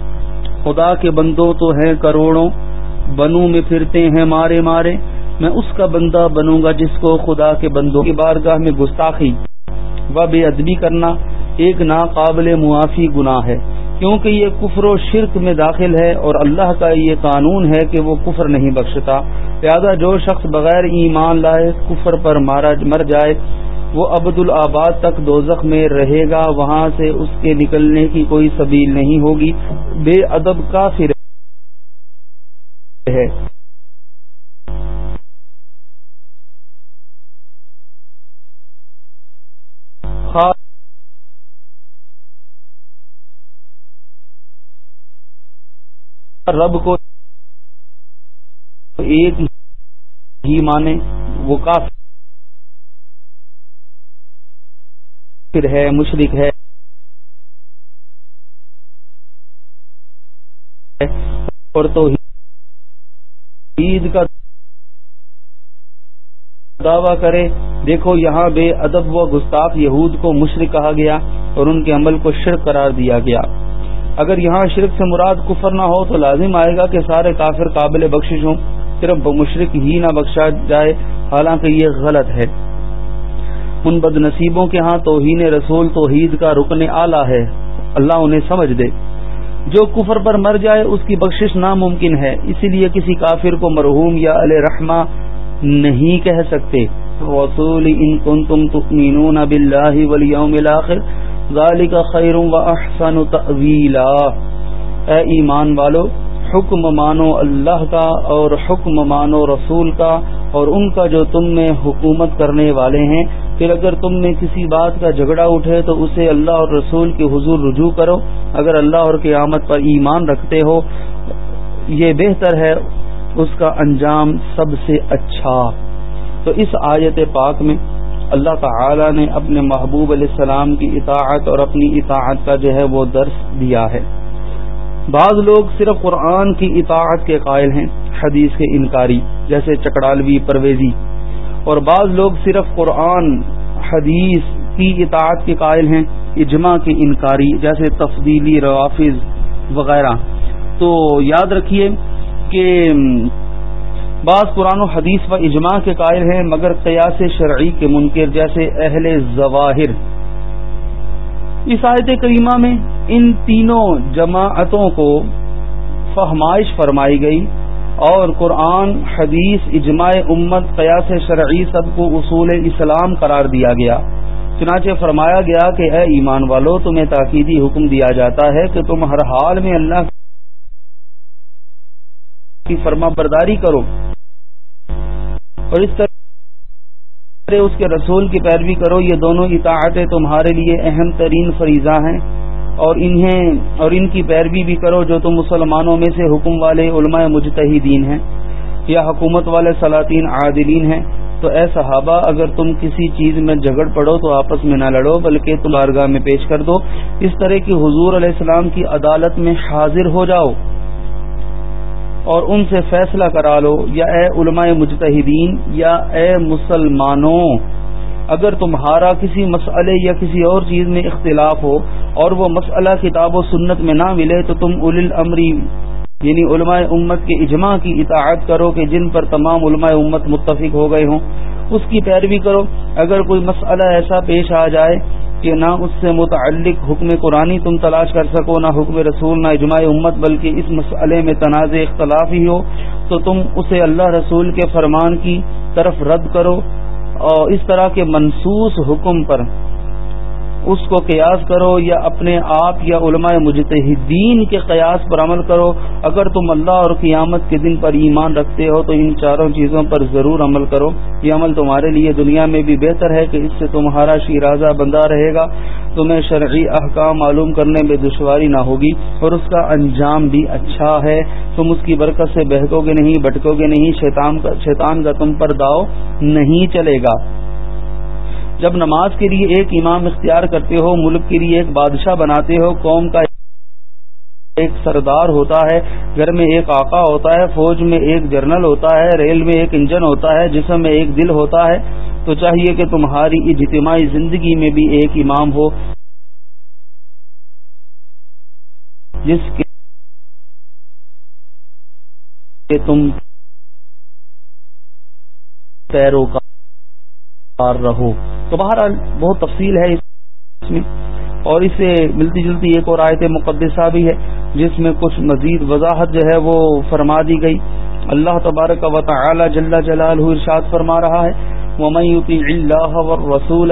خدا کے بندوں تو ہیں کروڑوں، بنوں میں پھرتے ہیں مارے مارے۔ میں اس کا بندہ بنوں گا جس کو خدا کے بندوں کی بارگاہ میں گستاخی و بے ادبی کرنا ایک ناقابل معافی گناہ ہے۔ کیونکہ یہ کفر و شرک میں داخل ہے اور اللہ کا یہ قانون ہے کہ وہ کفر نہیں بخشتا۔ لہذا جو شخص بغیر ایمان لائے کفر پر مر جائے، وہ عبد الآباد تک دوزخ میں رہے گا۔ وہاں سے اس کے نکلنے کی کوئی سبیل نہیں ہوگی۔ بے ادب کا پھر ہے رب کو ایک ہی مانے، وہ کافی پھر ہے مشرق ہے۔ اور تو عید کا دعویٰ کرے۔ دیکھو، یہاں بے ادب و گستاخ یہود کو مشرق کہا گیا اور ان کے عمل کو شرک قرار دیا گیا۔ اگر یہاں شرک سے مراد کفر نہ ہو تو لازم آئے گا کہ سارے کافر قابل بخشش ہوں، صرف مشرق ہی نہ بخشا جائے، حالانکہ یہ غلط ہے۔ ان بد نصیبوں کے ہاں توہین رسول، توحید کا رکن اعلیٰ ہے۔ اللہ انہیں سمجھ دے۔ جو کفر پر مر جائے، اس کی بخشش ناممکن ہے۔ اسی لیے کسی کافر کو مرحوم یا علیہ رحمہ نہیں کہہ سکتے۔ رسول ان کنتم تؤمنون باللہ والیوم الاخر۔ ذالک خیر و احسن تعویلا اے ایمان والو، حکم مانو اللہ کا اور حکم مانو رسول کا اور ان کا جو تم میں حکومت کرنے والے ہیں، پھر اگر تم میں کسی بات کا جھگڑا اٹھے تو اسے اللہ اور رسول کے حضور رجوع کرو۔ اگر اللہ اور قیامت پر ایمان رکھتے ہو، یہ بہتر ہے اس کا انجام سب سے اچھا۔ تو اس آیت پاک میں اللہ تعالی نے اپنے محبوب علیہ السلام کی اطاعت اور اپنی اطاعت کا جو ہے وہ درس دیا ہے۔ بعض لوگ صرف قرآن کی اطاعت کے قائل ہیں، حدیث کے انکاری جیسے چکڑالوی پرویزی۔ اور بعض لوگ صرف قرآن، حدیث کی اطاعت کے قائل ہیں، اجماع کی انکاری جیسے تفدیلی، روافظ وغیرہ۔ تو یاد رکھیے کہ بعض قرآن و حدیث و اجماع کے قائل ہیں، مگر قیاس شرعی کے منکر جیسے اہل ظواہر اس آیت کریمہ میں ان تینوں جماعتوں کو فہمائش فرمائی گئی اور قرآن، حدیث، اجماع امت، قیاس شرعی سب کو اصول اسلام قرار دیا گیا۔ چنانچہ فرمایا گیا کہ اے ایمان والو، تمہیں تاکیدی حکم دیا جاتا ہے کہ تم ہر حال میں اللہ کی فرما برداری کرو۔ اور اس طرح اس کے رسول کی پیروی کرو، یہ دونوں اطاعتیں تمہارے لیے اہم ترین فریضہ ہیں اور انہیں اور ان کی پیروی بھی کرو جو تم مسلمانوں میں سے حکم والے علماء مجتہدین ہیں یا حکومت والے سلاطین عادلین ہیں۔ تو اے صحابہ، اگر تم کسی چیز میں جھگڑ پڑو تو آپس میں نہ لڑو، بلکہ تم بارگاہ میں پیش کر دو۔ اس طرح کی حضور علیہ السلام کی عدالت میں حاضر ہو جاؤ۔ اور ان سے فیصلہ کرا لو، یا اے علماء مجتہدین، یا اے مسلمانوں، اگر تمہارا کسی مسئلے یا کسی اور چیز میں اختلاف ہو اور وہ مسئلہ کتاب و سنت میں نہ ملے، تو تم اول الامری یعنی علماء امت کے اجماع کی اطاعت کرو کہ جن پر تمام علماء امت متفق ہو گئے ہوں۔ اس کی پیروی کرو۔ اگر کوئی مسئلہ ایسا پیش آ جائے کہ نہ اس سے متعلق حکم قرآن تم تلاش کر سکو، نہ حکم رسول، نہ اجماع امت، بلکہ اس مسئلے میں تنازع اختلاف ہی ہو، تو تم اسے اللہ رسول کے فرمان کی طرف رد کرو۔ اور اس طرح کے منصوص حکم پر اس کو قیاس کرو یا اپنے آپ یا علماء مجتہدین کے قیاس پر عمل کرو۔ اگر تم اللہ اور قیامت کے دن پر ایمان رکھتے ہو تو ان چاروں چیزوں پر ضرور عمل کرو۔ یہ عمل تمہارے لیے دنیا میں بھی بہتر ہے کہ اس سے تمہارا شیرازہ بندہ رہے گا۔ تمہیں شرعی احکام معلوم کرنے میں دشواری نہ ہوگی اور اس کا انجام بھی اچھا ہے۔ تم اس کی برکت سے بہکو گے نہیں بٹکو گے نہیں شیطان کا تم پر داؤ نہیں چلے گا۔ جب نماز کے لیے ایک امام اختیار کرتے ہو، ملک کے لیے ایک بادشاہ بناتے ہو، قوم کا ایک سردار ہوتا ہے، گھر میں ایک آقا ہوتا ہے، فوج میں ایک جرنل ہوتا ہے، ریل میں ایک انجن ہوتا ہے، جسم میں ایک دل ہوتا ہے، تو چاہیے کہ تمہاری اجتماعی زندگی میں بھی ایک امام ہو، جس کے تم پیروکار رہو۔ تو بہرحال بہت تفصیل ہے اس میں۔ اور اس سے ملتی جلتی ایک اور آیت مقدسہ بھی ہے، جس میں کچھ مزید وضاحت جو ہے وہ فرما دی گئی۔ اللہ تبارک و تعالی جل جلال ارشاد فرما رہا ہے رسول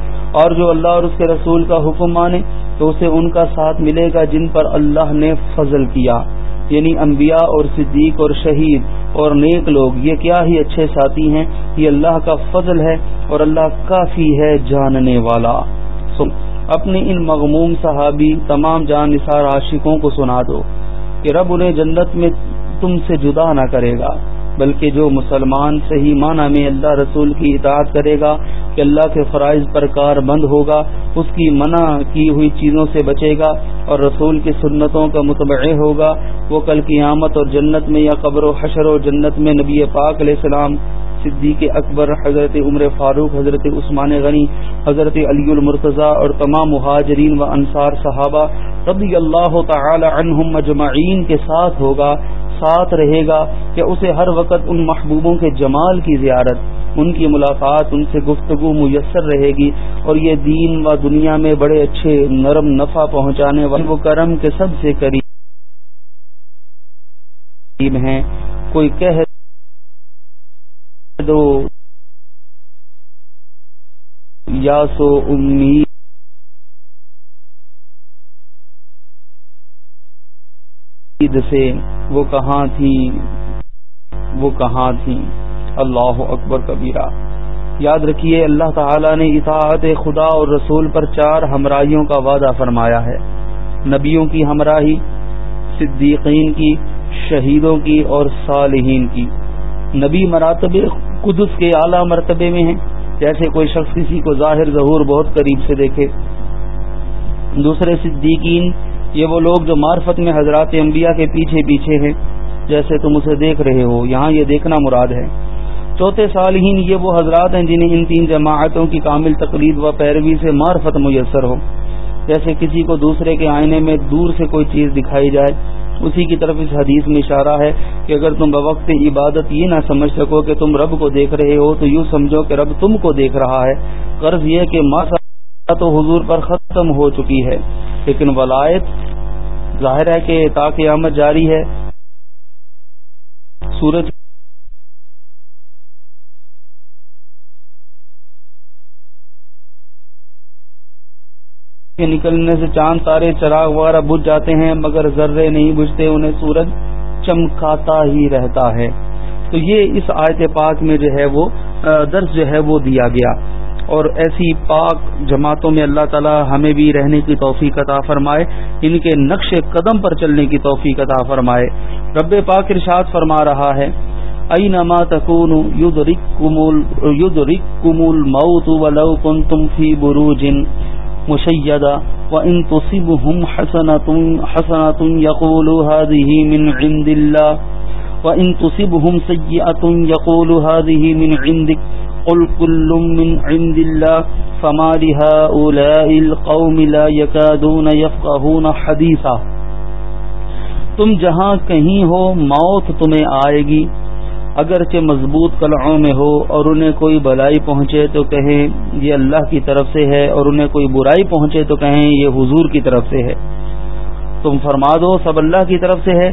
اور جو اللہ اور اس کے رسول کا حکم مانے تو اسے ان کا ساتھ ملے گا جن پر اللہ نے فضل کیا۔ یعنی انبیاء اور صدیق اور شہید اور نیک لوگ، یہ کیا ہی اچھے ساتھی ہیں؟ یہ اللہ کا فضل ہے اور اللہ کافی ہے جاننے والا۔ اپنے ان مغموم صحابی، تمام جان نثار عاشقوں کو سنا دو کہ رب انہیں جنت میں تم سے جدا نہ کرے گا۔ بلکہ جو مسلمان صحیح معنی میں اللہ رسول کی اطاعت کرے گا، کہ اللہ کے فرائض پر کار بند ہوگا، اس کی منع کی ہوئی چیزوں سے بچے گا اور رسول کی سنتوں کا متبع ہوگا۔ وہ کل قیامت اور جنت میں یا قبر و حشر و جنت میں نبی پاک علیہ السلام، صدیق اکبر، حضرت عمر فاروق، حضرت عثمان غنی، حضرت علی المرتضی اور تمام مہاجرین و انصار صحابہ رضی اللہ تعالی عنہم مجمعین کے ساتھ ہوگا۔ ساتھ رہے گا کہ اسے ہر وقت ان محبوبوں کے جمال کی زیارت، ان کی ملاقات ان سے گفتگو میسر رہے گی اور یہ دین و دنیا میں بڑے اچھے نرم نفع پہنچانے والے وہ کرم کے سب سے قریب ہیں۔ کوئی کہہ دو، یا سو امید عید سے وہ کہاں تھی وہ کہاں تھی اللہ اکبر کبیرہ۔ یاد رکھیے، اللہ تعالی نے اطاعت خدا اور رسول پر چار ہمراہیوں کا وعدہ فرمایا ہے۔ نبیوں کی ہمراہی، صدیقین کی، شہیدوں کی اور صالحین کی۔ نبی مراتب قدس کے اعلی مرتبے میں ہیں۔ جیسے کوئی شخص کسی کو ظاہر ظہور بہت قریب سے دیکھے۔ دوسرے صدیقین یہ وہ لوگ جو معرفت میں حضرات انبیاء کے پیچھے پیچھے ہیں، جیسے تم اسے دیکھ رہے ہو، یہاں یہ دیکھنا مراد ہے۔ چوتھے صالحین یہ وہ حضرات ہیں جنہیں ان تین جماعتوں کی کامل تقلید و پیروی سے معرفت میسر ہو۔ جیسے کسی کو دوسرے کے آئینے میں دور سے کوئی چیز دکھائی جائے۔ اسی کی طرف اس حدیث میں اشارہ ہے کہ اگر تم بوقت عبادت یہ نہ سمجھ سکو کہ تم رب کو دیکھ رہے ہو، تو یوں سمجھو کہ رب تم کو دیکھ رہا ہے۔ قرض یہ کہ ماسا تو حضور پر ختم ہو چکی ہے۔ لیکن ولایت ظاہر ہے کہ تاکہ آمد جاری ہے۔ سورج کے نکلنے سے چاند تارے چراغ وغیرہ بجھ جاتے ہیں، مگر ذرے نہیں بجھتے، انہیں سورج چمکاتا ہی رہتا ہے۔ تو یہ اس آیت پاک میں جو ہے وہ درس جو ہے وہ دیا گیا۔ اور ایسی پاک جماعتوں میں اللہ تعالی ہمیں بھی رہنے کی توفیق عطا فرمائے ان کے نقش قدم پر چلنے کی توفیق عطا فرمائے۔ رب پاک ارشاد فرما رہا ہے اینما تکون یدرککم الموت ولو کنتم فی بروج مشيدا وإن تصبهم حسنة, حسنة يقولوا هذه من عند الله وإن تصبهم سيئة يقولوا هذه من عندك قل كل من عند الله فما لهؤلاء القوم لا يكادون يفقهون حديثا۔ تم جہاں کہیں ہو، موت تمہیں آئے گی۔ اگرچہ مضبوط قلعوں میں ہو اور انہیں کوئی بلائی پہنچے تو کہیں یہ اللہ کی طرف سے ہے اور انہیں کوئی برائی پہنچے تو کہیں یہ حضور کی طرف سے ہے۔ تم فرما دو، سب اللہ کی طرف سے ہے۔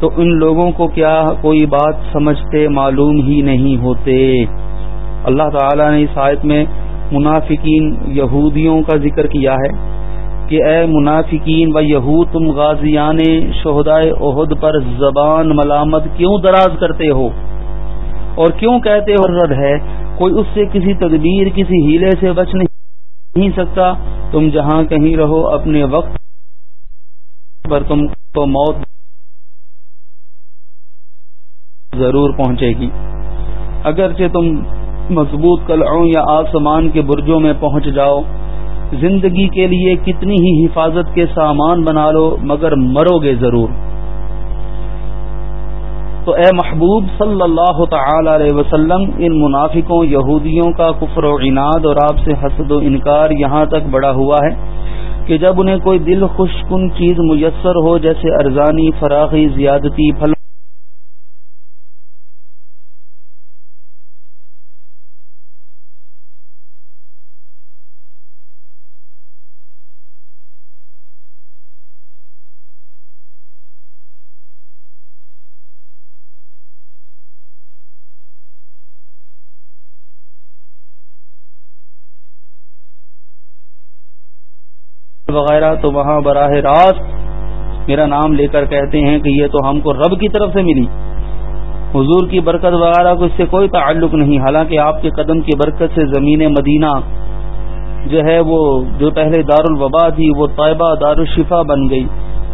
تو ان لوگوں کو کیا کوئی بات سمجھتے معلوم ہی نہیں ہوتے۔ اللہ تعالی نے اس آیت میں منافقین یہودیوں کا ذکر کیا ہے کہ اے منافقین و یہود، تم غازیان شہدائے عہد پر زبان ملامت کیوں دراز کرتے ہو؟ اور کیوں کہتے ہو رد ہے، کوئی اس سے کسی تدبیر، کسی ہیلے سے بچ نہیں سکتا؟ تم جہاں کہیں رہو، اپنے وقت پر تم کو موت ضرور پہنچے گی۔ اگرچہ تم مضبوط قلعوں یا آسمان کے برجوں میں پہنچ جاؤ۔ زندگی کے لیے کتنی ہی حفاظت کے سامان بنا لو، مگر مرو گے ضرور۔ تو اے محبوب صلی اللہ تعالی علیہ وسلم، ان منافقوں، یہودیوں کا کفر و عناد اور آپ سے حسد و انکار یہاں تک بڑا ہوا ہے کہ جب انہیں کوئی دل خوش کن چیز میسر ہو، جیسے ارزانی، فراخی، زیادتی، پھل وغیرہ، تو وہاں براہ راست میرا نام لے کر کہتے ہیں کہ یہ تو ہم کو رب کی طرف سے ملی۔ حضور کی برکت وغیرہ کو اس سے کوئی تعلق نہیں۔ حالانکہ آپ کے قدم کی برکت سے زمین مدینہ جو ہے وہ جو پہلے دار الوبا تھی، وہ طیبہ دار الشفا بن گئی۔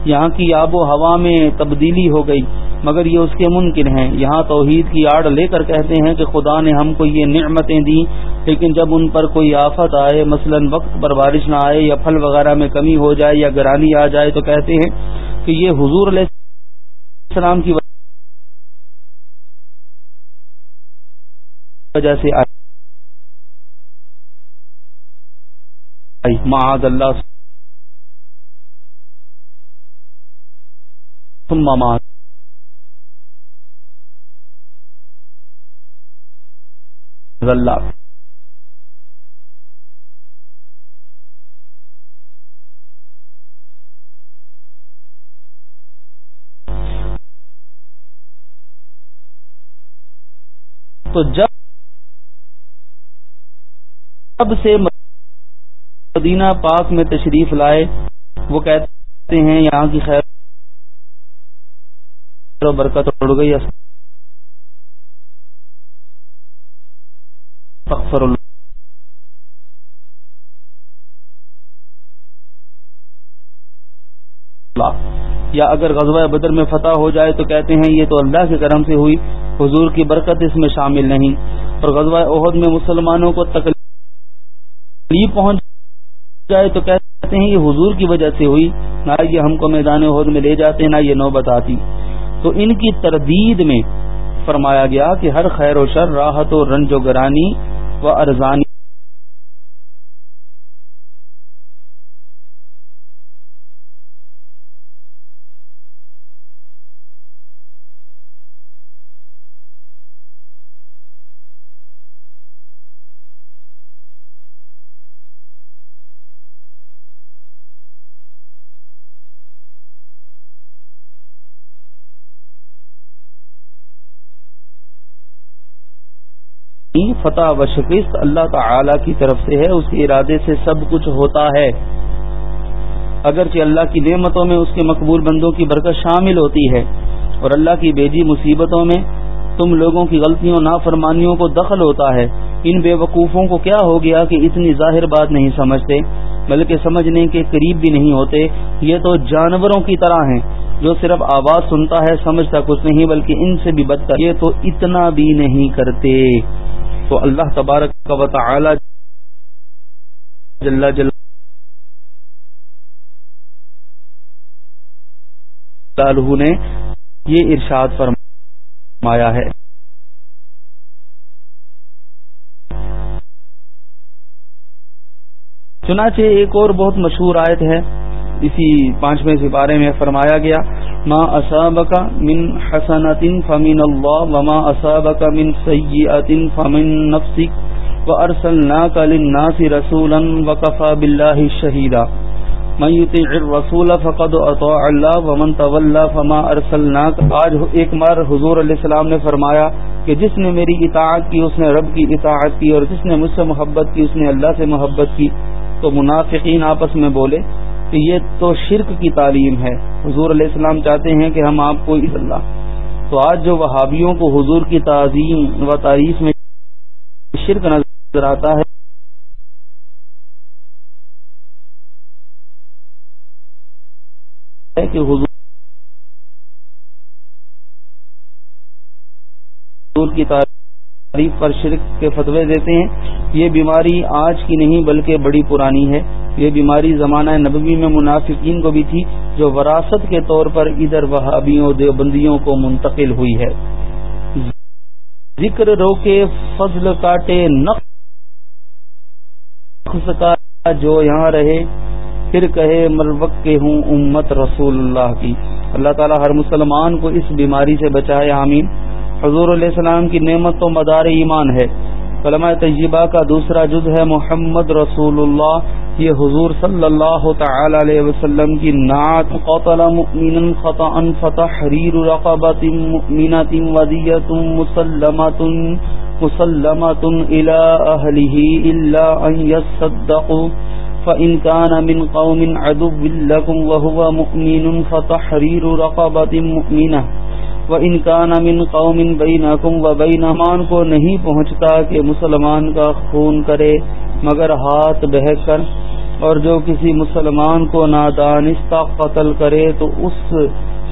یہاں کی آب و ہوا میں تبدیلی ہو گئی، مگر یہ اس کے ممکن ہیں۔ یہاں توحید کی آڑ لے کر کہتے ہیں کہ خدا نے ہم کو یہ نعمتیں دی لیکن جب ان پر کوئی آفت آئے، مثلا وقت پر بارش نہ آئے یا پھل وغیرہ میں کمی ہو جائے یا گرانی آ جائے، تو کہتے ہیں کہ یہ حضور علیہ السلام کی وجہ سے معاذ اللہ۔ ثم معاذ اللہ تو جب سے مدینہ پاک میں تشریف لائے، وہ کہتے ہیں، یہاں کی خیر و برکت اڑ گئی اللہ. یا اگر غزوہ بدر میں فتح ہو جائے تو کہتے ہیں یہ تو اللہ کے کرم سے ہوئی، حضور کی برکت اس میں شامل نہیں۔ اور غزوہ عہد میں مسلمانوں کو تکلیف پہنچ جائے تو کہتے ہیں یہ حضور کی وجہ سے ہوئی، نہ یہ ہم کو میدان عہد میں لے جاتے، نہ یہ نوبت آتی۔ تو ان کی تردید میں فرمایا گیا کہ ہر خیر و شر، راحت و رنج و گرانی و ارزانی فتح و شکست اللہ تعالی کی طرف سے ہے، اس کے ارادے سے سب کچھ ہوتا ہے۔ اگرچہ اللہ کی نعمتوں میں اس کے مقبول بندوں کی برکت شامل ہوتی ہے، اور اللہ کی بیجی مصیبتوں میں تم لوگوں کی غلطیوں، نافرمانیوں کو دخل ہوتا ہے۔ ان بے وقوفوں کو کیا ہو گیا کہ اتنی ظاہر بات نہیں سمجھتے، بلکہ سمجھنے کے قریب بھی نہیں ہوتے۔ یہ تو جانوروں کی طرح ہیں، جو صرف آواز سنتا ہے، سمجھتا کچھ نہیں، بلکہ ان سے بھی بدتر۔ یہ تو اتنا بھی نہیں کرتے۔ تو اللہ تبارک کا و تعالی جل جل نے یہ ارشاد فرمایا ہے۔ چنانچہ ایک اور بہت مشہور آیت ہے۔ اسی پانچویں سپارے میں فرمایا گیا، ما اصابك من حسنة فمن الله وما اصابك من سيئة فمن نفسك وارسلناك للناس رسولا وكفى بالله شهيدا من يطيع الرسول فقد اطاع الله ومن تولى فما ارسلناك آج ایک بار حضور علیہ السلام نے فرمایا کہ جس نے میری اطاعت کی، اس نے رب کی اطاعت کی اور جس نے مجھ سے محبت کی، اس نے اللہ سے محبت کی، تو منافقین آپس میں بولے۔ یہ تو شرک کی تعلیم ہے۔ حضور علیہ السلام چاہتے ہیں کہ ہم آپ کو اللہ، تو آج جو وہابیوں کو حضور کی تعظیم و تعریف میں شرک نظر آتا ہے کہ حضور کی تعریف پر شرک کے فتوے دیتے ہیں، یہ بیماری آج کی نہیں بلکہ بڑی پرانی ہے۔ یہ بیماری زمانہ نبوی میں منافقین کو بھی تھی، جو وراثت کے طور پر ادھر وہابیوں، دیوبندیوں کو منتقل ہوئی ہے۔ ذکر روکے، فضل کاٹے، نقص کا جو یہاں رہے، پھر کہے مروق کے ہوں امت رسول اللہ کی۔ اللہ تعالی ہر مسلمان کو اس بیماری سے بچائے، آمین۔ حضور علیہ السلام کی نعمت تو مدار ایمان ہے۔ علماء طیبہ کا دوسرا جز ہے محمد رسول اللہ۔ یہ حضور صلی اللہ تعالی علیہ وسلم کی نعت قتل مؤمنا خطا فتحرير رقبه مؤمنه وديه مسلمه مسلمه الى اهله الا ان يصدقوا فان كان من قوم عدو لكم وهو مؤمن فتحرير رقبه مؤمنه وان كان من قوم بينكم وبينهم کو نہیں پہنچتا کہ مسلمان کا خون کرے، مگر ہاتھ بہ کر۔ اور جو کسی مسلمان کو نادانستہ قتل کرے، تو اس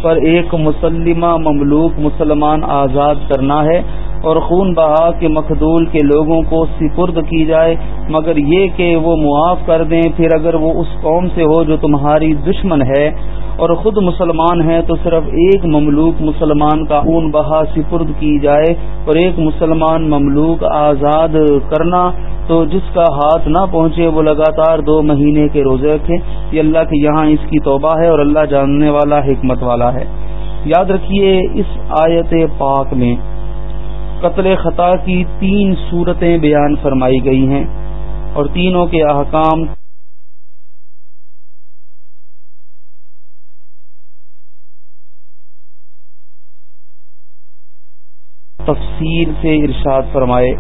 پر ایک مسلمہ مملوک مسلمان آزاد کرنا ہے۔ اور خون بہا کے مخدول کے لوگوں کو سپرد کی جائے۔ مگر یہ کہ وہ معاف کر دیں، پھر اگر وہ اس قوم سے ہو جو تمہاری دشمن ہے اور خود مسلمان ہے تو صرف ایک مملوک مسلمان کا خون بہا سپرد کی جائے اور ایک مسلمان مملوک آزاد کرنا تو جس کا ہاتھ نہ پہنچے وہ لگاتار دو مہینے کے روزے رکھے۔ یہ اللہ کے یہاں اس کی توبہ ہے اور اللہ جاننے والا حکمت والا ہے۔ یاد رکھیے اس آیت پاک میں قتل خطا کی تین صورتیں بیان فرمائی گئی ہیں اور تینوں کے احکام تفصیل سے ارشاد فرمائے،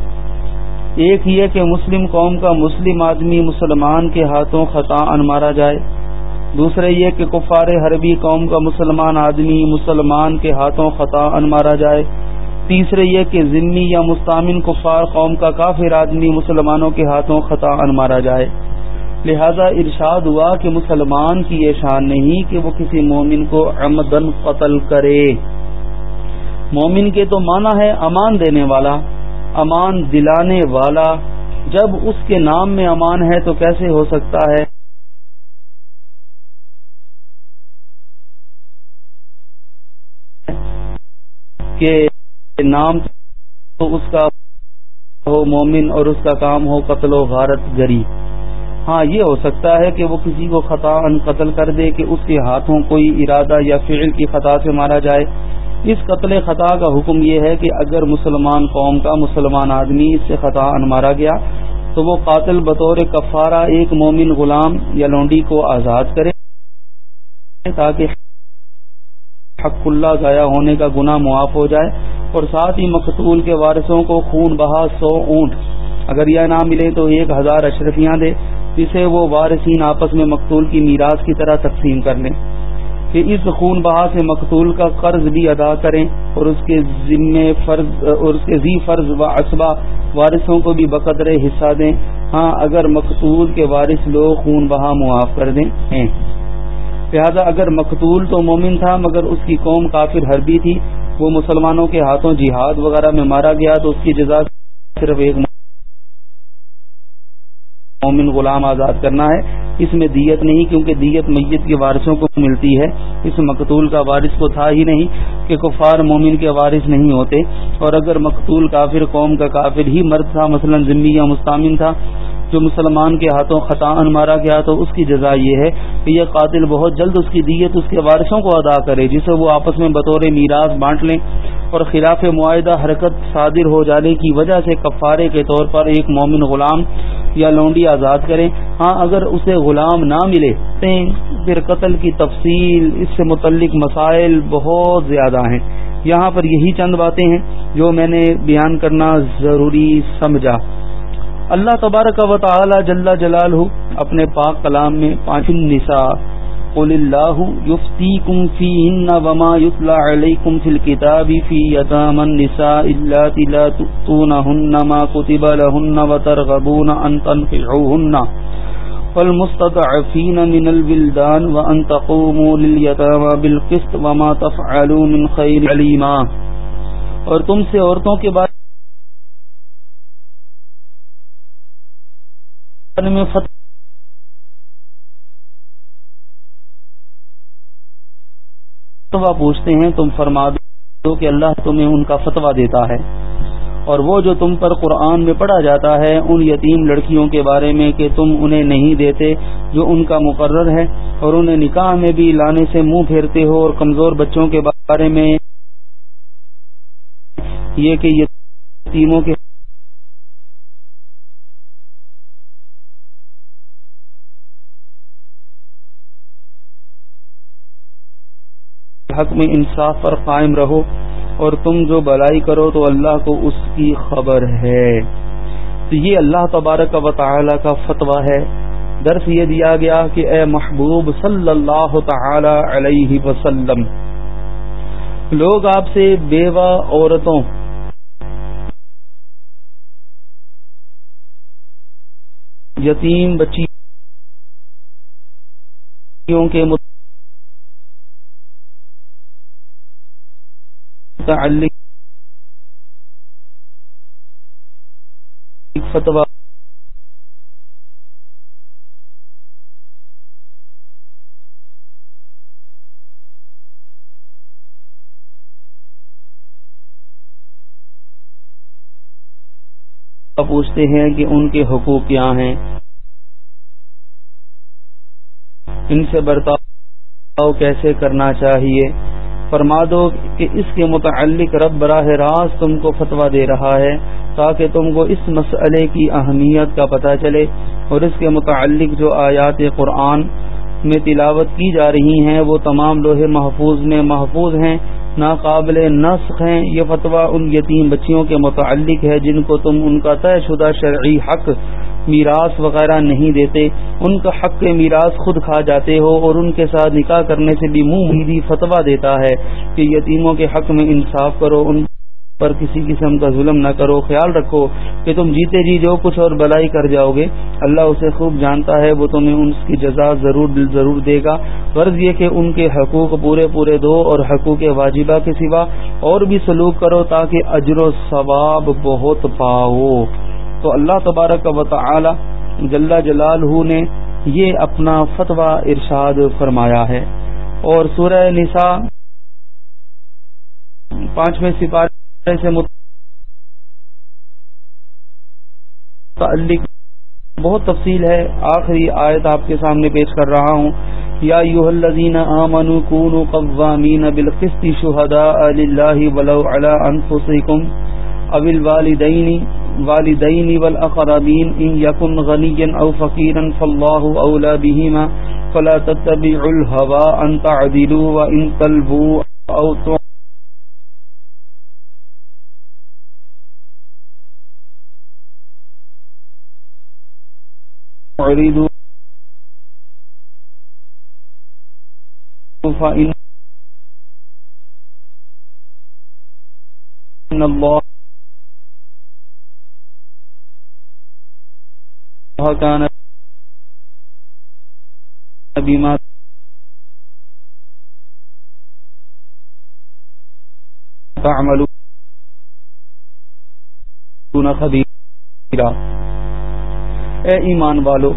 ایک یہ کہ مسلم قوم کا مسلم آدمی مسلمان کے ہاتھوں خطا ان مارا جائے، دوسرے یہ کہ کفار حربی قوم کا مسلمان آدمی مسلمان کے ہاتھوں خطا ان مارا جائے، تیسرے یہ کہ ضمنی یا مستامن کفار قوم کا کافر آدمی مسلمانوں کے ہاتھوں خطا ان مارا جائے۔ لہذا ارشاد ہوا کہ مسلمان کی یہ شان نہیں کہ وہ کسی مومن کو عمدن قتل کرے۔ مومن کے تو مانا ہے امان دینے والا، امان دلانے والا۔ جب اس کے نام میں امان ہے تو کیسے ہو سکتا ہے؟ کہ نام تو اس کا ہو مومن اور اس کا کام ہو قتل و غارت گری۔ ہاں یہ ہو سکتا ہے کہ وہ کسی کو خطا، ان قتل کر دے کہ اس کے ہاتھوں کوئی ارادہ یا فعل کی خطا سے مارا جائے۔ اس قتل خطا کا حکم یہ ہے کہ اگر مسلمان قوم کا مسلمان آدمی اس سے خطا ان مارا گیا، تو وہ قاتل بطور کفارہ ایک مومن غلام یا لونڈی کو آزاد کرے تاکہ حق اللہ ضائع ہونے کا گناہ معاف ہو جائے اور ساتھ ہی مقتول کے وارثوں کو خون بہا سو اونٹ۔ اگر یہ نہ ملے تو ایک ہزار اشرفیاں دے، جسے وہ وارثین آپس میں مقتول کی میراث کی طرح تقسیم کر لیں۔ کہ اس خون بہا سے مقتول کا قرض بھی ادا کریں اور اس کے ذمے فرض، اور اس کے ذی فرض و اسبا وارثوں کو بھی بقدر حصہ دیں۔ ہاں اگر مقتول کے وارث لوگ خون بہا معاف کر دیں۔ ہیں۔ لہذا اگر مقتول تو مومن تھا، مگر اس کی قوم کافر حربی تھی۔ وہ مسلمانوں کے ہاتھوں جہاد وغیرہ میں مارا گیا تو اس کی جزا صرف ایک مومن غلام آزاد کرنا ہے۔ اس میں دیت نہیں، کیونکہ دیت میت کے وارثوں کو ملتی ہے۔ اس مقتول کا وارث کو تھا ہی نہیں کہ کفار مومن کے وارث نہیں ہوتے۔ اور اگر مقتول کافر، قوم کا کافر ہی مرد تھا، مثلا ذمی یا مستامن تھا، جو مسلمان کے ہاتھوں خطا ان مارا گیا، تو اس کی جزا یہ ہے کہ یہ قاتل بہت جلد اس کی دیت اس کے وارثوں کو ادا کرے، جسے وہ آپس میں بطور میراث بانٹ لیں۔ اور خلاف معاہدہ حرکت صادر ہو جانے کی وجہ سے کفارے کے طور پر ایک مومن غلام یا لونڈی آزاد کریں۔ ہاں اگر اسے غلام نہ ملے پھر قتل کی تفصیل، اس سے متعلق مسائل بہت زیادہ ہیں۔ یہاں پر یہی چند باتیں ہیں جو میں نے بیان کرنا ضروری سمجھا۔ اللہ تبارک و تعالی جل جلال ہو اپنے پاک کلام میں پانچ النساء، قل اللہ یفتیکم فیہن وما یتلا علیکم فی الكتاب فی یتام النساء اللہ لا تؤتونہن ما کتب لہن وترغبون ان تنفعوہن والمستضعفین من الولدان وان تقوموا للیتام بالقسط وما تفعلوا من خیر علیما اور تم سے عورتوں کے بارے میں فتوا پوچھتے ہیں، تم فرما دو کہ اللہ تمہیں ان کا فتوا دیتا ہے۔ اور وہ جو تم پر قرآن میں پڑھا جاتا ہے، ان یتیم لڑکیوں کے بارے میں کہ تم انہیں نہیں دیتے جو ان کا مقرر ہے، اور انہیں نکاح میں بھی لانے سے منہ پھیرتے ہو اور کمزور بچوں کے بارے میں یہ کہ یتیموں کے حق میں انصاف پر قائم رہو۔ اور تم جو بلائی کرو تو اللہ کو اس کی خبر ہے۔ تو یہ اللہ تبارک و تعالی کا فتویٰ ہے۔ درس یہ دیا گیا کہ اے محبوب صلی اللہ تعالی علیہ وسلم، لوگ آپ سے بیوہ عورتوں، یتیم بچیوں کے متعلق فتوا پوچھتے ہیں کہ ان کے حقوق کیا ہیں؟ ان سے برتاؤ کیسے کرنا چاہیے؟ فرما دو کہ اس کے متعلق رب براہ راست تم کو فتوا دے رہا ہے تاکہ تم کو اس مسئلے کی اہمیت کا پتہ چلے اور اس کے متعلق جو آیات قرآن میں تلاوت کی جا رہی ہیں وہ تمام لوہے محفوظ میں محفوظ ہیں، ناقابل نسخ ہیں۔ یہ فتویٰ ان یتیم بچیوں کے متعلق ہے جن کو تم ان کا طے شدہ شرعی حق میراث وغیرہ نہیں دیتے، ان کا حق میراث خود کھا جاتے ہو اور ان کے ساتھ نکاح کرنے سے بھی منہ میری فتوا دیتا ہے کہ یتیموں کے حق میں انصاف کرو، ان پر کسی قسم کا ظلم نہ کرو۔ خیال رکھو کہ تم جیتے جی جو کچھ اور بلائی کر جاؤ گے۔ اللہ اسے خوب جانتا ہے، وہ تمہیں ان کی جزا ضرور ضرور دے گا۔ غرض یہ کہ ان کے حقوق پورے پورے دو اور حقوق واجبہ کے سوا اور بھی سلوک کرو تاکہ اجر و ثواب بہت پاؤ۔ تو اللہ تبارک و تعالی جل جلال نے یہ اپنا فتویٰ ارشاد فرمایا ہے۔ اور سورہ نساء پانچویں سپارے سے متعلق بہت تفصیل ہے۔ آخری آیت آپ کے سامنے پیش کر رہا ہوں۔ یا ایوہ الذین آمنوا کونوا قوامین بالقسط شہداء للہ ولو علی انفسکم او الوالدین والدین والاقربین ان یکن غنیا او فقیرا فاللہ اولا بہما فلا تتبعوا الهوى ان تعدلوا وان تلبوا او تعرضوا فإن الله كان بما تعملون خبيرا۔ اے ایمان والو،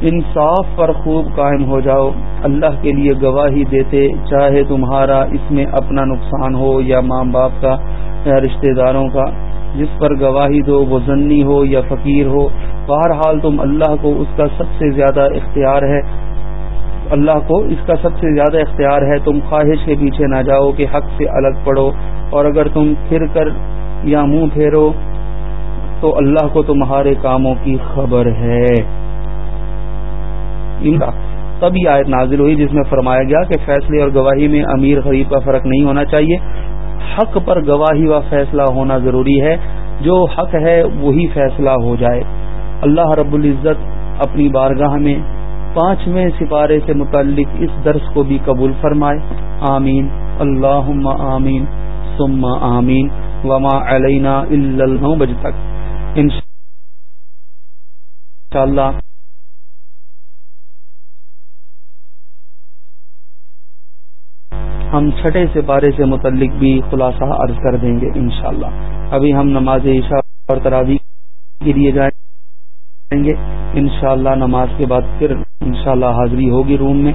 انصاف پر خوب قائم ہو جاؤ۔ اللہ کے لیے گواہی دیتے، چاہے تمہارا اس میں اپنا نقصان ہو یا ماں باپ کا یا رشتہ داروں کا، جس پر گواہی دو، وہ ضنی ہو یا فقیر ہو بہرحال تم اللہ کو اس کا سب سے زیادہ اختیار ہے۔ اللہ کو اس کا سب سے زیادہ اختیار ہے۔ تم خواہش کے پیچھے نہ جاؤ کہ حق سے الگ پڑو اور اگر تم پھر کر یا منہ پھیرو، تو اللہ کو تمہارے کاموں کی خبر ہے۔ ان کا تبھی آیت نازل ہوئی جس میں فرمایا گیا کہ فیصلے اور گواہی میں امیر غریب کا فرق نہیں ہونا چاہیے۔ حق پر گواہی و فیصلہ ہونا ضروری ہے۔ جو حق ہے، وہی فیصلہ ہو جائے۔ اللہ رب العزت اپنی بارگاہ میں پانچویں سپارے سے متعلق اس درس کو بھی قبول فرمائے۔ آمین۔ اللہ آمین۔ ثم آمین۔ وما علینا نو بجے تک اللہ ہم چھٹے سے پارے سے متعلق بھی خلاصہ عرض کر دیں گے انشاءاللہ۔ ابھی ہم نماز عشاء اور تراوی کے لیے جائیں۔ گے۔ انشاءاللہ نماز کے بعد پھر انشاءاللہ حاضری ہوگی روم میں۔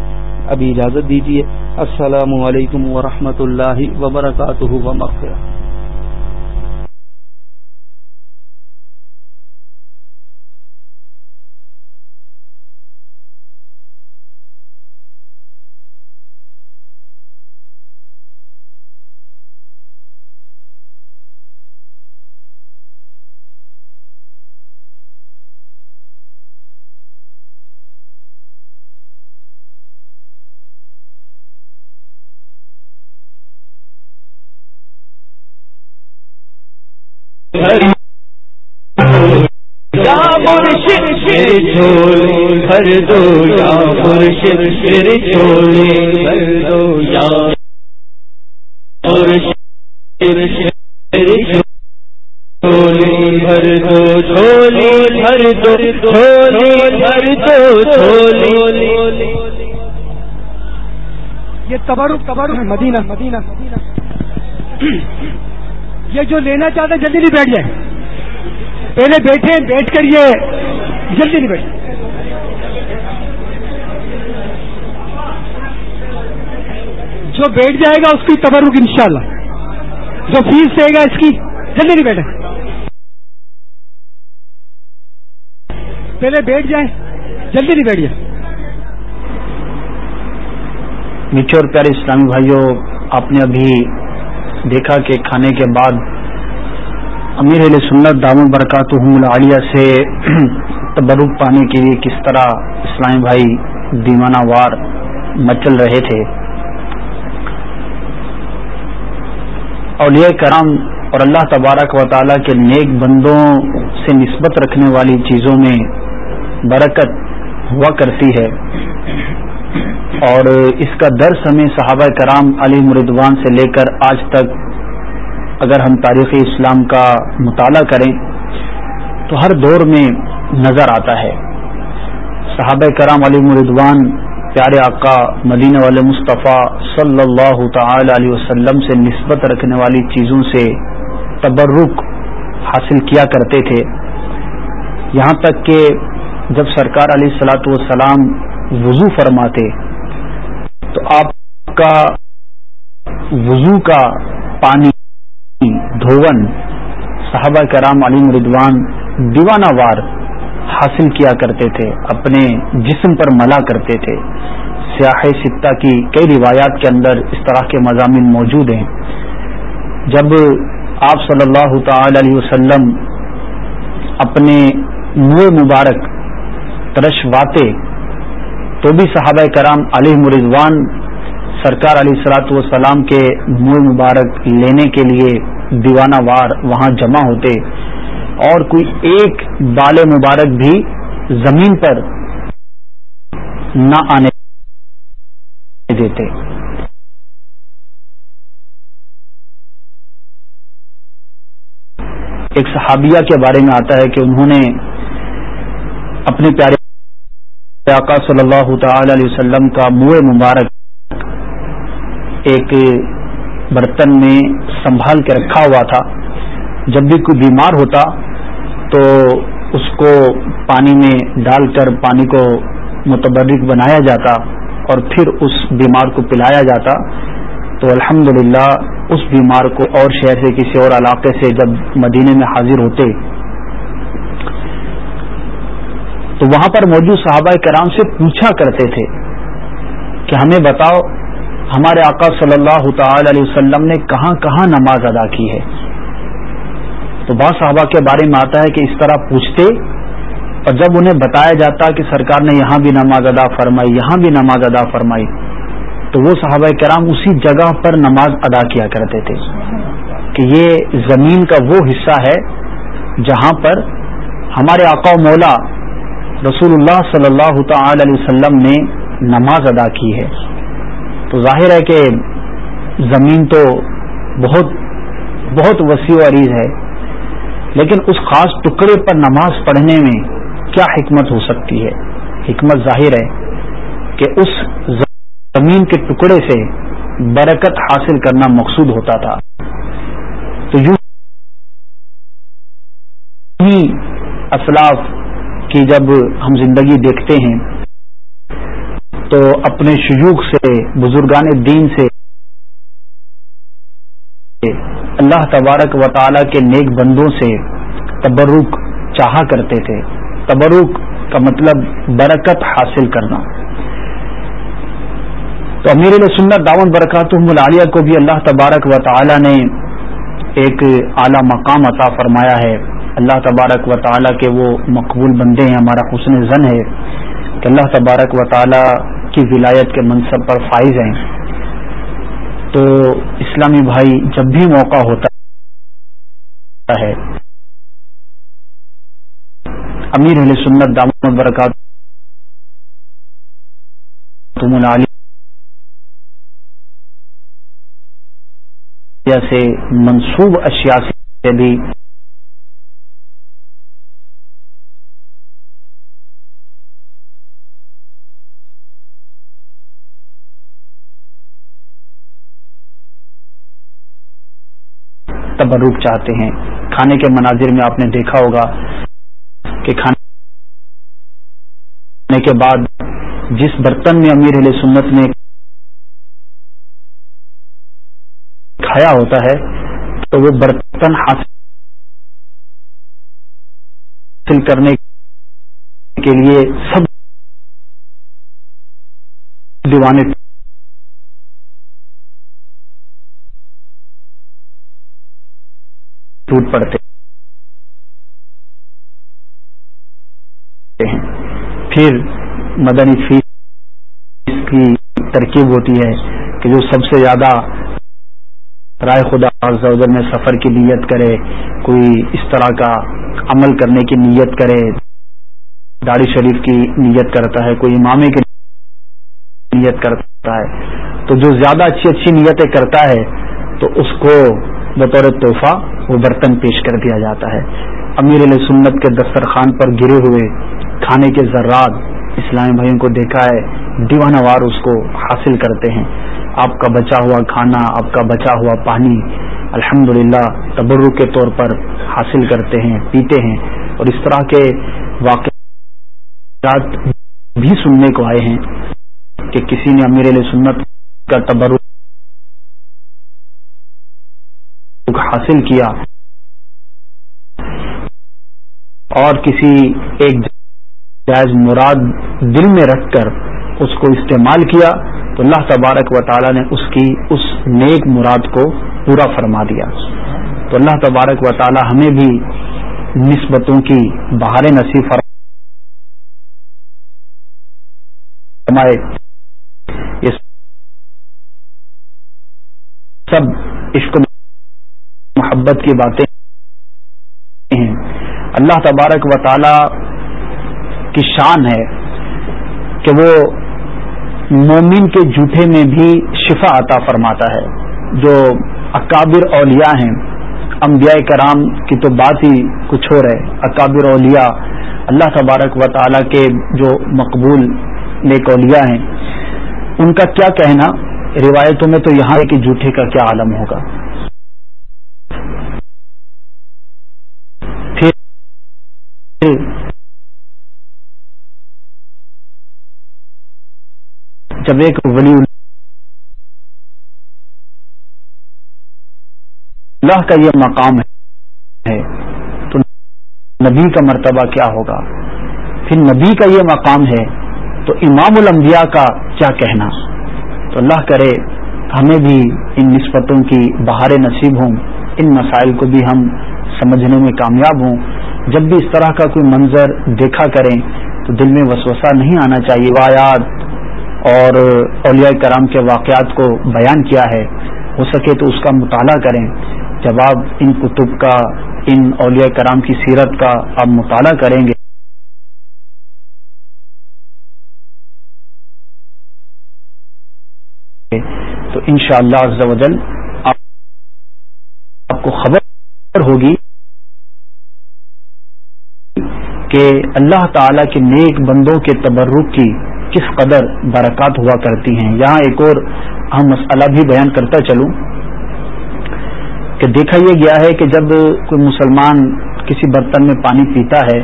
ابھی اجازت دیجیے السلام علیکم ورحمۃ اللہ وبرکاتہ و بھر دو یا مرشد شر چولے بھر دو یا بھر دو بھر دو بھر دو یہ تبرک تبرک ہے، مدینہ مدینہ۔ یہ جو لینا چاہتے جلدی نہیں بیٹھ جائے۔ پہلے بیٹھے، بیٹھ کر یہ جلدی نہیں بیٹھے جو بیٹھ جائے گا اس کی تبرک انشاءاللہ۔ جو فیس دے گا اس کی جلدی نہیں بیٹھے پہلے بیٹھ جائیں، جلدی نہیں بیٹھ جائے میٹھے اور پیارے اسلامی بھائیوں آپ نے ابھی دیکھا کہ کھانے کے بعد امیر علیہ سنت دام برکات عالیہ سے تبرک پانے کے لیے کس طرح اسلامی بھائی دیوانہ وار مچل رہے تھے۔ اولیاء کرام اور اللہ تبارک و تعالیٰ کے نیک بندوں سے نسبت رکھنے والی چیزوں میں برکت ہوا کرتی ہے۔ اور اس کا درس ہمیں صحابہ کرام علی مردوان سے لے کر آج تک اگر ہم تاریخ اسلام کا مطالعہ کریں تو ہر دور میں نظر آتا ہے۔ صحابہ کرام علی مردوان، پیارے آقا مدینہ والے مصطفیٰ صلی اللہ تعالی علیہ وسلم سے نسبت رکھنے والی چیزوں سے تبرک حاصل کیا کرتے تھے۔ یہاں تک کہ جب سرکار علیہ السلاۃ والسلام وضو فرماتے، تو آپ کا وضو کا پانی، دھون، صحابہ کرام علی مردوان، دیوانہ وار حاصل کیا کرتے تھے، اپنے جسم پر ملا کرتے تھے۔ سیاح سطح کی کئی روایات کے اندر اس طرح کے مضامین موجود ہیں۔ جب آپ صلی اللہ تعالی علیہ وسلم اپنے منہ مبارک ترشواتے تو بھی صحابہ کرام علی مرضوان سرکار علیہ السلاۃ والسلام کے منہ مبارک لینے کے لیے دیوانہ وار وہاں جمع ہوتے۔ اور کوئی ایک بال مبارک بھی زمین پر نہ آنے دیتے۔ ایک صحابیہ کے بارے میں آتا ہے کہ انہوں نے اپنے پیارے آقا صلی اللہ تعالی علیہ وسلم کا منہ مبارک ایک برتن میں سنبھال کے رکھا ہوا تھا۔ جب بھی کوئی بیمار ہوتا تو اس کو پانی میں ڈال کر پانی کو متبرک بنایا جاتا اور پھر اس بیمار کو پلایا جاتا تو الحمد اس بیمار کو اور شہر سے کسی اور علاقے سے جب مدینے میں حاضر ہوتے تو وہاں پر موجود صحابہ کرام سے پوچھا کرتے تھے کہ ہمیں بتاؤ ہمارے آقا صلی اللہ تعالی علیہ وسلم نے کہاں کہاں نماز ادا کی ہے؟ تو بعض صحابہ کے بارے میں آتا ہے کہ اس طرح پوچھتے اور جب انہیں بتایا جاتا کہ سرکار نے یہاں بھی نماز ادا فرمائی، یہاں بھی نماز ادا فرمائی، تو وہ صحابہ کرام اسی جگہ پر نماز ادا کیا کرتے تھے کہ یہ زمین کا وہ حصہ ہے جہاں پر ہمارے آقا و مولا رسول اللہ صلی اللہ تعالی علیہ وسلم نے نماز ادا کی ہے۔ تو ظاہر ہے کہ زمین تو بہت بہت وسیع و عریض ہے۔ لیکن اس خاص ٹکڑے پر نماز پڑھنے میں کیا حکمت ہو سکتی ہے؟ حکمت ظاہر ہے کہ اس زمین کے ٹکڑے سے برکت حاصل کرنا مقصود ہوتا تھا۔ تو یوں ہی اسلاف کی جب ہم زندگی دیکھتے ہیں، تو اپنے شیوخ سے، بزرگان دین سے اللہ تبارک و تعالی کے نیک بندوں سے تبرک چاہا کرتے تھے۔ تبرک کا مطلب برکت حاصل کرنا۔ تو امیر سنت داون برکات العالیہ کو بھی اللہ تبارک و تعالی نے ایک اعلی مقام عطا فرمایا ہے۔ اللہ تبارک و تعالی کے وہ مقبول بندے ہیں، ہمارا حسن زن ہے کہ اللہ تبارک و تعالی کی ولایت کے منصب پر فائز ہیں۔ تو اسلامی بھائی جب بھی موقع ہوتا ہے، امیر علیہ سنت دامن برکات سے منصوب اشیاء سے بھی تبرک چاہتے ہیں۔ کھانے کے مناظر میں آپ نے دیکھا ہوگا کہ کھانے کے بعد جس برتن میں امیر علیہ سنت نے کھایا ہوتا ہے، تو وہ برتن حاصل کرنے کے لیے سب دیوانے ٹوٹ پڑتے ہیں۔ پھر مدنی فیس کی ترکیب ہوتی ہے کہ جو سب سے زیادہ رائے خدا میں سفر کی نیت کرے، کوئی اس طرح کا عمل کرنے کی نیت کرے، داڑھی شریف کی نیت کرتا ہے، کوئی امامے کی نیت کرتا ہے، تو جو زیادہ اچھی اچھی نیتیں کرتا ہے، تو اس کو بطور تحفہ وہ برتن پیش کر دیا جاتا ہے۔ امیر علیہ سنت کے دسترخوان پر گرے ہوئے کھانے کے ذرات اسلامی بھائیوں کو دیکھا ہے، دیوانہ وار اس کو حاصل کرتے ہیں۔ آپ کا بچا ہوا کھانا، آپ کا بچا ہوا پانی الحمد للہ تبرک کے طور پر حاصل کرتے ہیں، پیتے ہیں۔ اور اس طرح کے واقعات بھی سننے کو آئے ہیں کہ کسی نے امیر علیہ سنت کا تبرک حاصل کیا اور کسی ایک جائز مراد دل میں رکھ کر اس کو استعمال کیا تو اللہ تبارک و تعالی نے اس کی اس نیک مراد کو پورا فرما دیا۔ تو اللہ تبارک و تعالی ہمیں بھی نسبتوں کی بہار نصیب فرمائے۔ یہ سب عشق محبت کی باتیں ہیں۔ اللہ تبارک و تعالی کی شان ہے کہ وہ مومن کے جھوٹے میں بھی شفا عطا فرماتا ہے۔ جو اکابر اولیاء ہیں، انبیاء کرام کی تو بات ہی کچھ اور ہے۔ اکابر اولیاء، اللہ تبارک و تعالی کے جو مقبول نیک اولیاء ہیں، ان کا کیا کہنا؟ روایتوں میں تو یہاں ہے کہ جھوٹے کا کیا عالم ہوگا۔ جب ایک ولی اللہ کا یہ مقام ہے، تو نبی کا مرتبہ کیا ہوگا؟ پھر نبی کا یہ مقام ہے، تو امام الانبیاء کا کیا کہنا؟ تو اللہ کرے، ہمیں بھی ان نسبتوں کی بہار نصیب ہوں، ان مسائل کو بھی ہم سمجھنے میں کامیاب ہوں۔ جب بھی اس طرح کا کوئی منظر دیکھا کریں تو دل میں وسوسہ نہیں آنا چاہیے۔ روایات اور اولیاء کرام کے واقعات کو بیان کیا ہے، ہو سکے تو اس کا مطالعہ کریں۔ جب آپ ان کتب کا، ان اولیاء کرام کی سیرت کا آپ مطالعہ کریں گے۔ تو انشاءاللہ شاء اللہ آپ کو خبر ہوگی۔ کہ اللہ تعالی کے نیک بندوں کے تبرک کی کس قدر برکات ہوا کرتی ہیں۔ یہاں ایک اور اہم مسئلہ بھی بیان کرتا چلوں کہ دیکھا یہ گیا ہے کہ جب کوئی مسلمان کسی برتن میں پانی پیتا ہے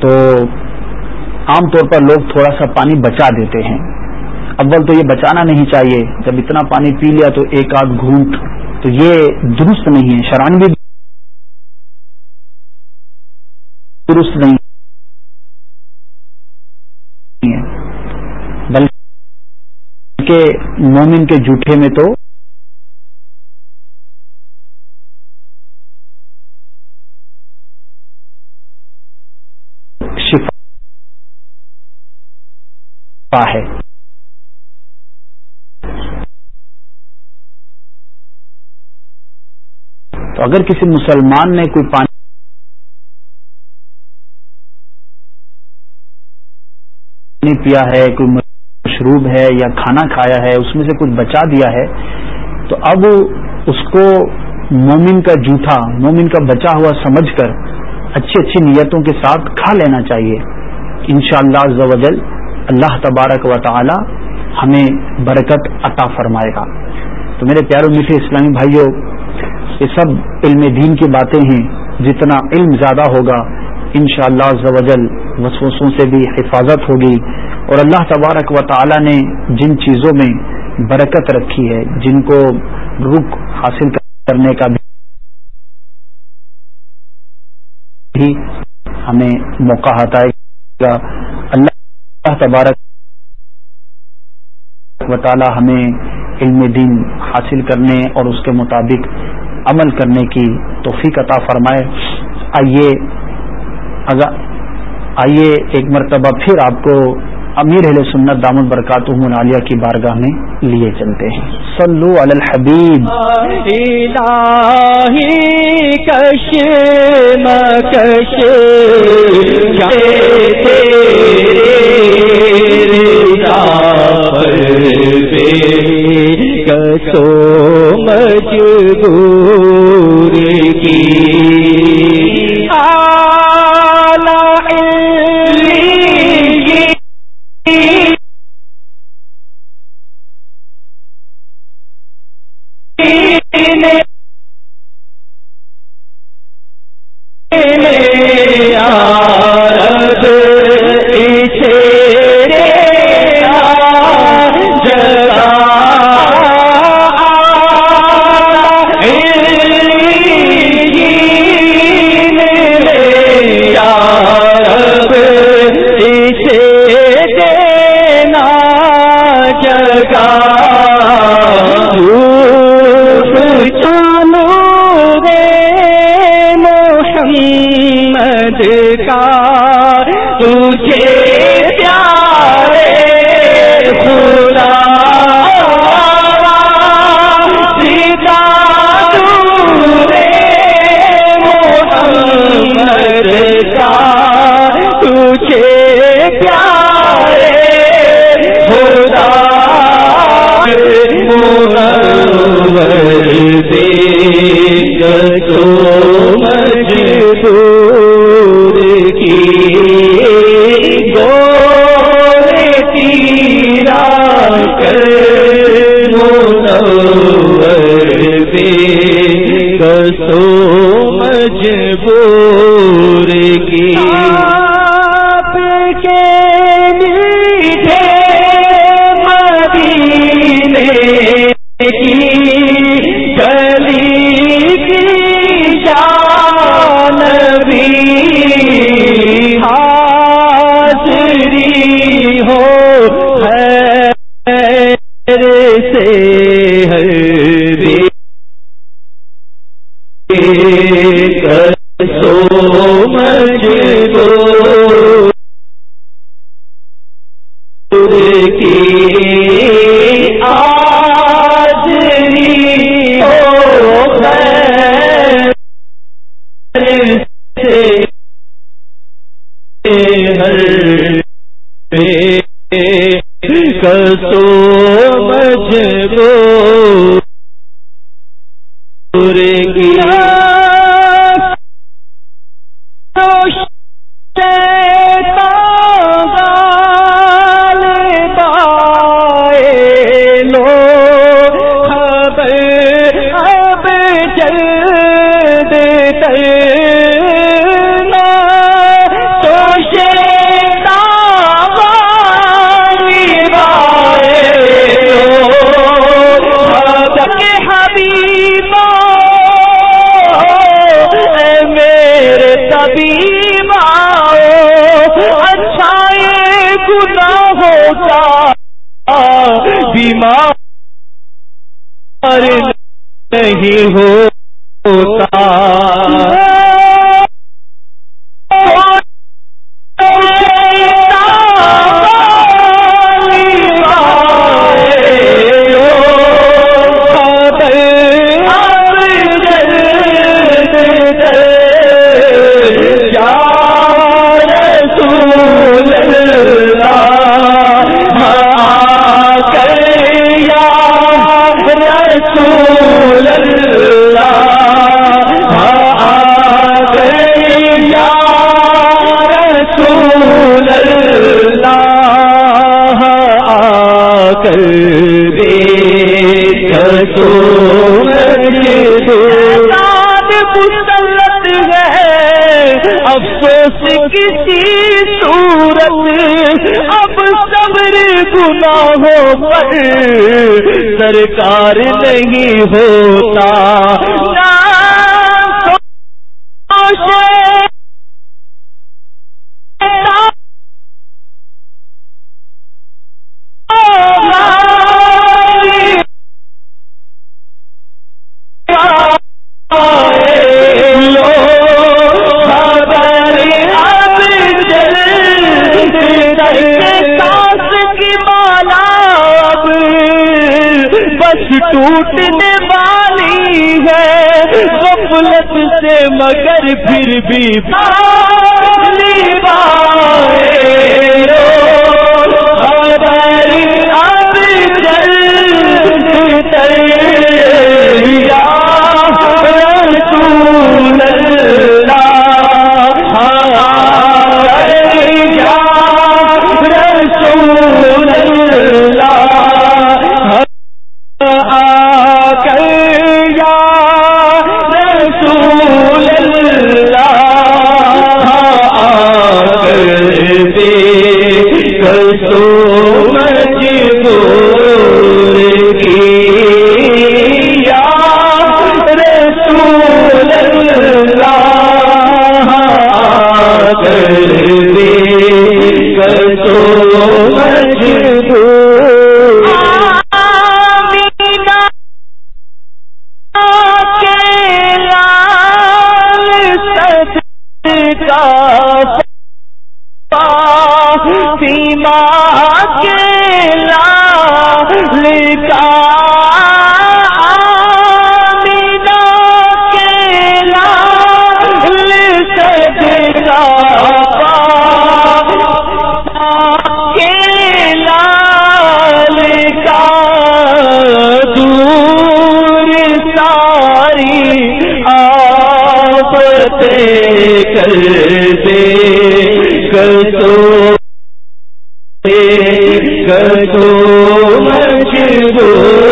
تو عام طور پر لوگ تھوڑا سا پانی بچا دیتے ہیں۔ اول تو یہ بچانا نہیں چاہیے۔ جب اتنا پانی پی لیا تو ایک آدھ گھونٹ تو یہ درست نہیں ہے۔ شران بھی درست نہیں بلکہ مومن کے جھوٹے میں تو شفا ہے۔ تو اگر کسی مسلمان نے کوئی پانی پانی پیا ہے، کوئی مشروب ہے یا کھانا کھایا ہے، اس میں سے کچھ بچا دیا ہے، تو اب اس کو مومن کا جھوٹا، مومن کا بچا ہوا سمجھ کر اچھی اچھی نیتوں کے ساتھ کھا لینا چاہیے۔ ان شاء اللہ اللہ تبارک و تعالی ہمیں برکت عطا فرمائے گا۔ تو میرے پیاروں میٹھے اسلامی بھائیوں یہ سب علم دین کی باتیں ہیں، جتنا علم زیادہ ہوگا ان شاء اللہ وسوسوں سے بھی حفاظت ہوگی اور اللہ تبارک و تعالی نے جن چیزوں میں برکت رکھی ہے، جن کو رخ حاصل کرنے کا بھی ہمیں موقع آتا ہے اللہ تبارک و تعالی ہمیں علم دین حاصل کرنے اور اس کے مطابق عمل کرنے کی توفیق عطا فرمائے۔ آئیے آئیے ایک مرتبہ پھر آپ کو امیر اہل سنت دامد برکات عالیہ کی بارگاہ میں لیے چلتے ہیں۔ صلو علی الحبیب۔ کش مکش کسو مجبور۔ تو مجھ مسلط ہے افسوس کسی صورت اب صبر گناہوں پر سرکار نہیں ہوتا جو مجبور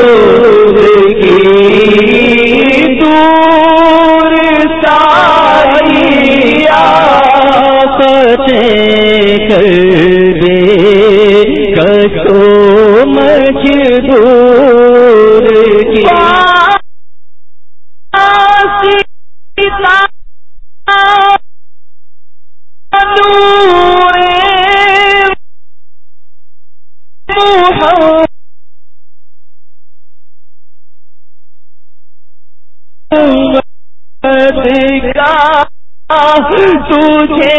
تجھے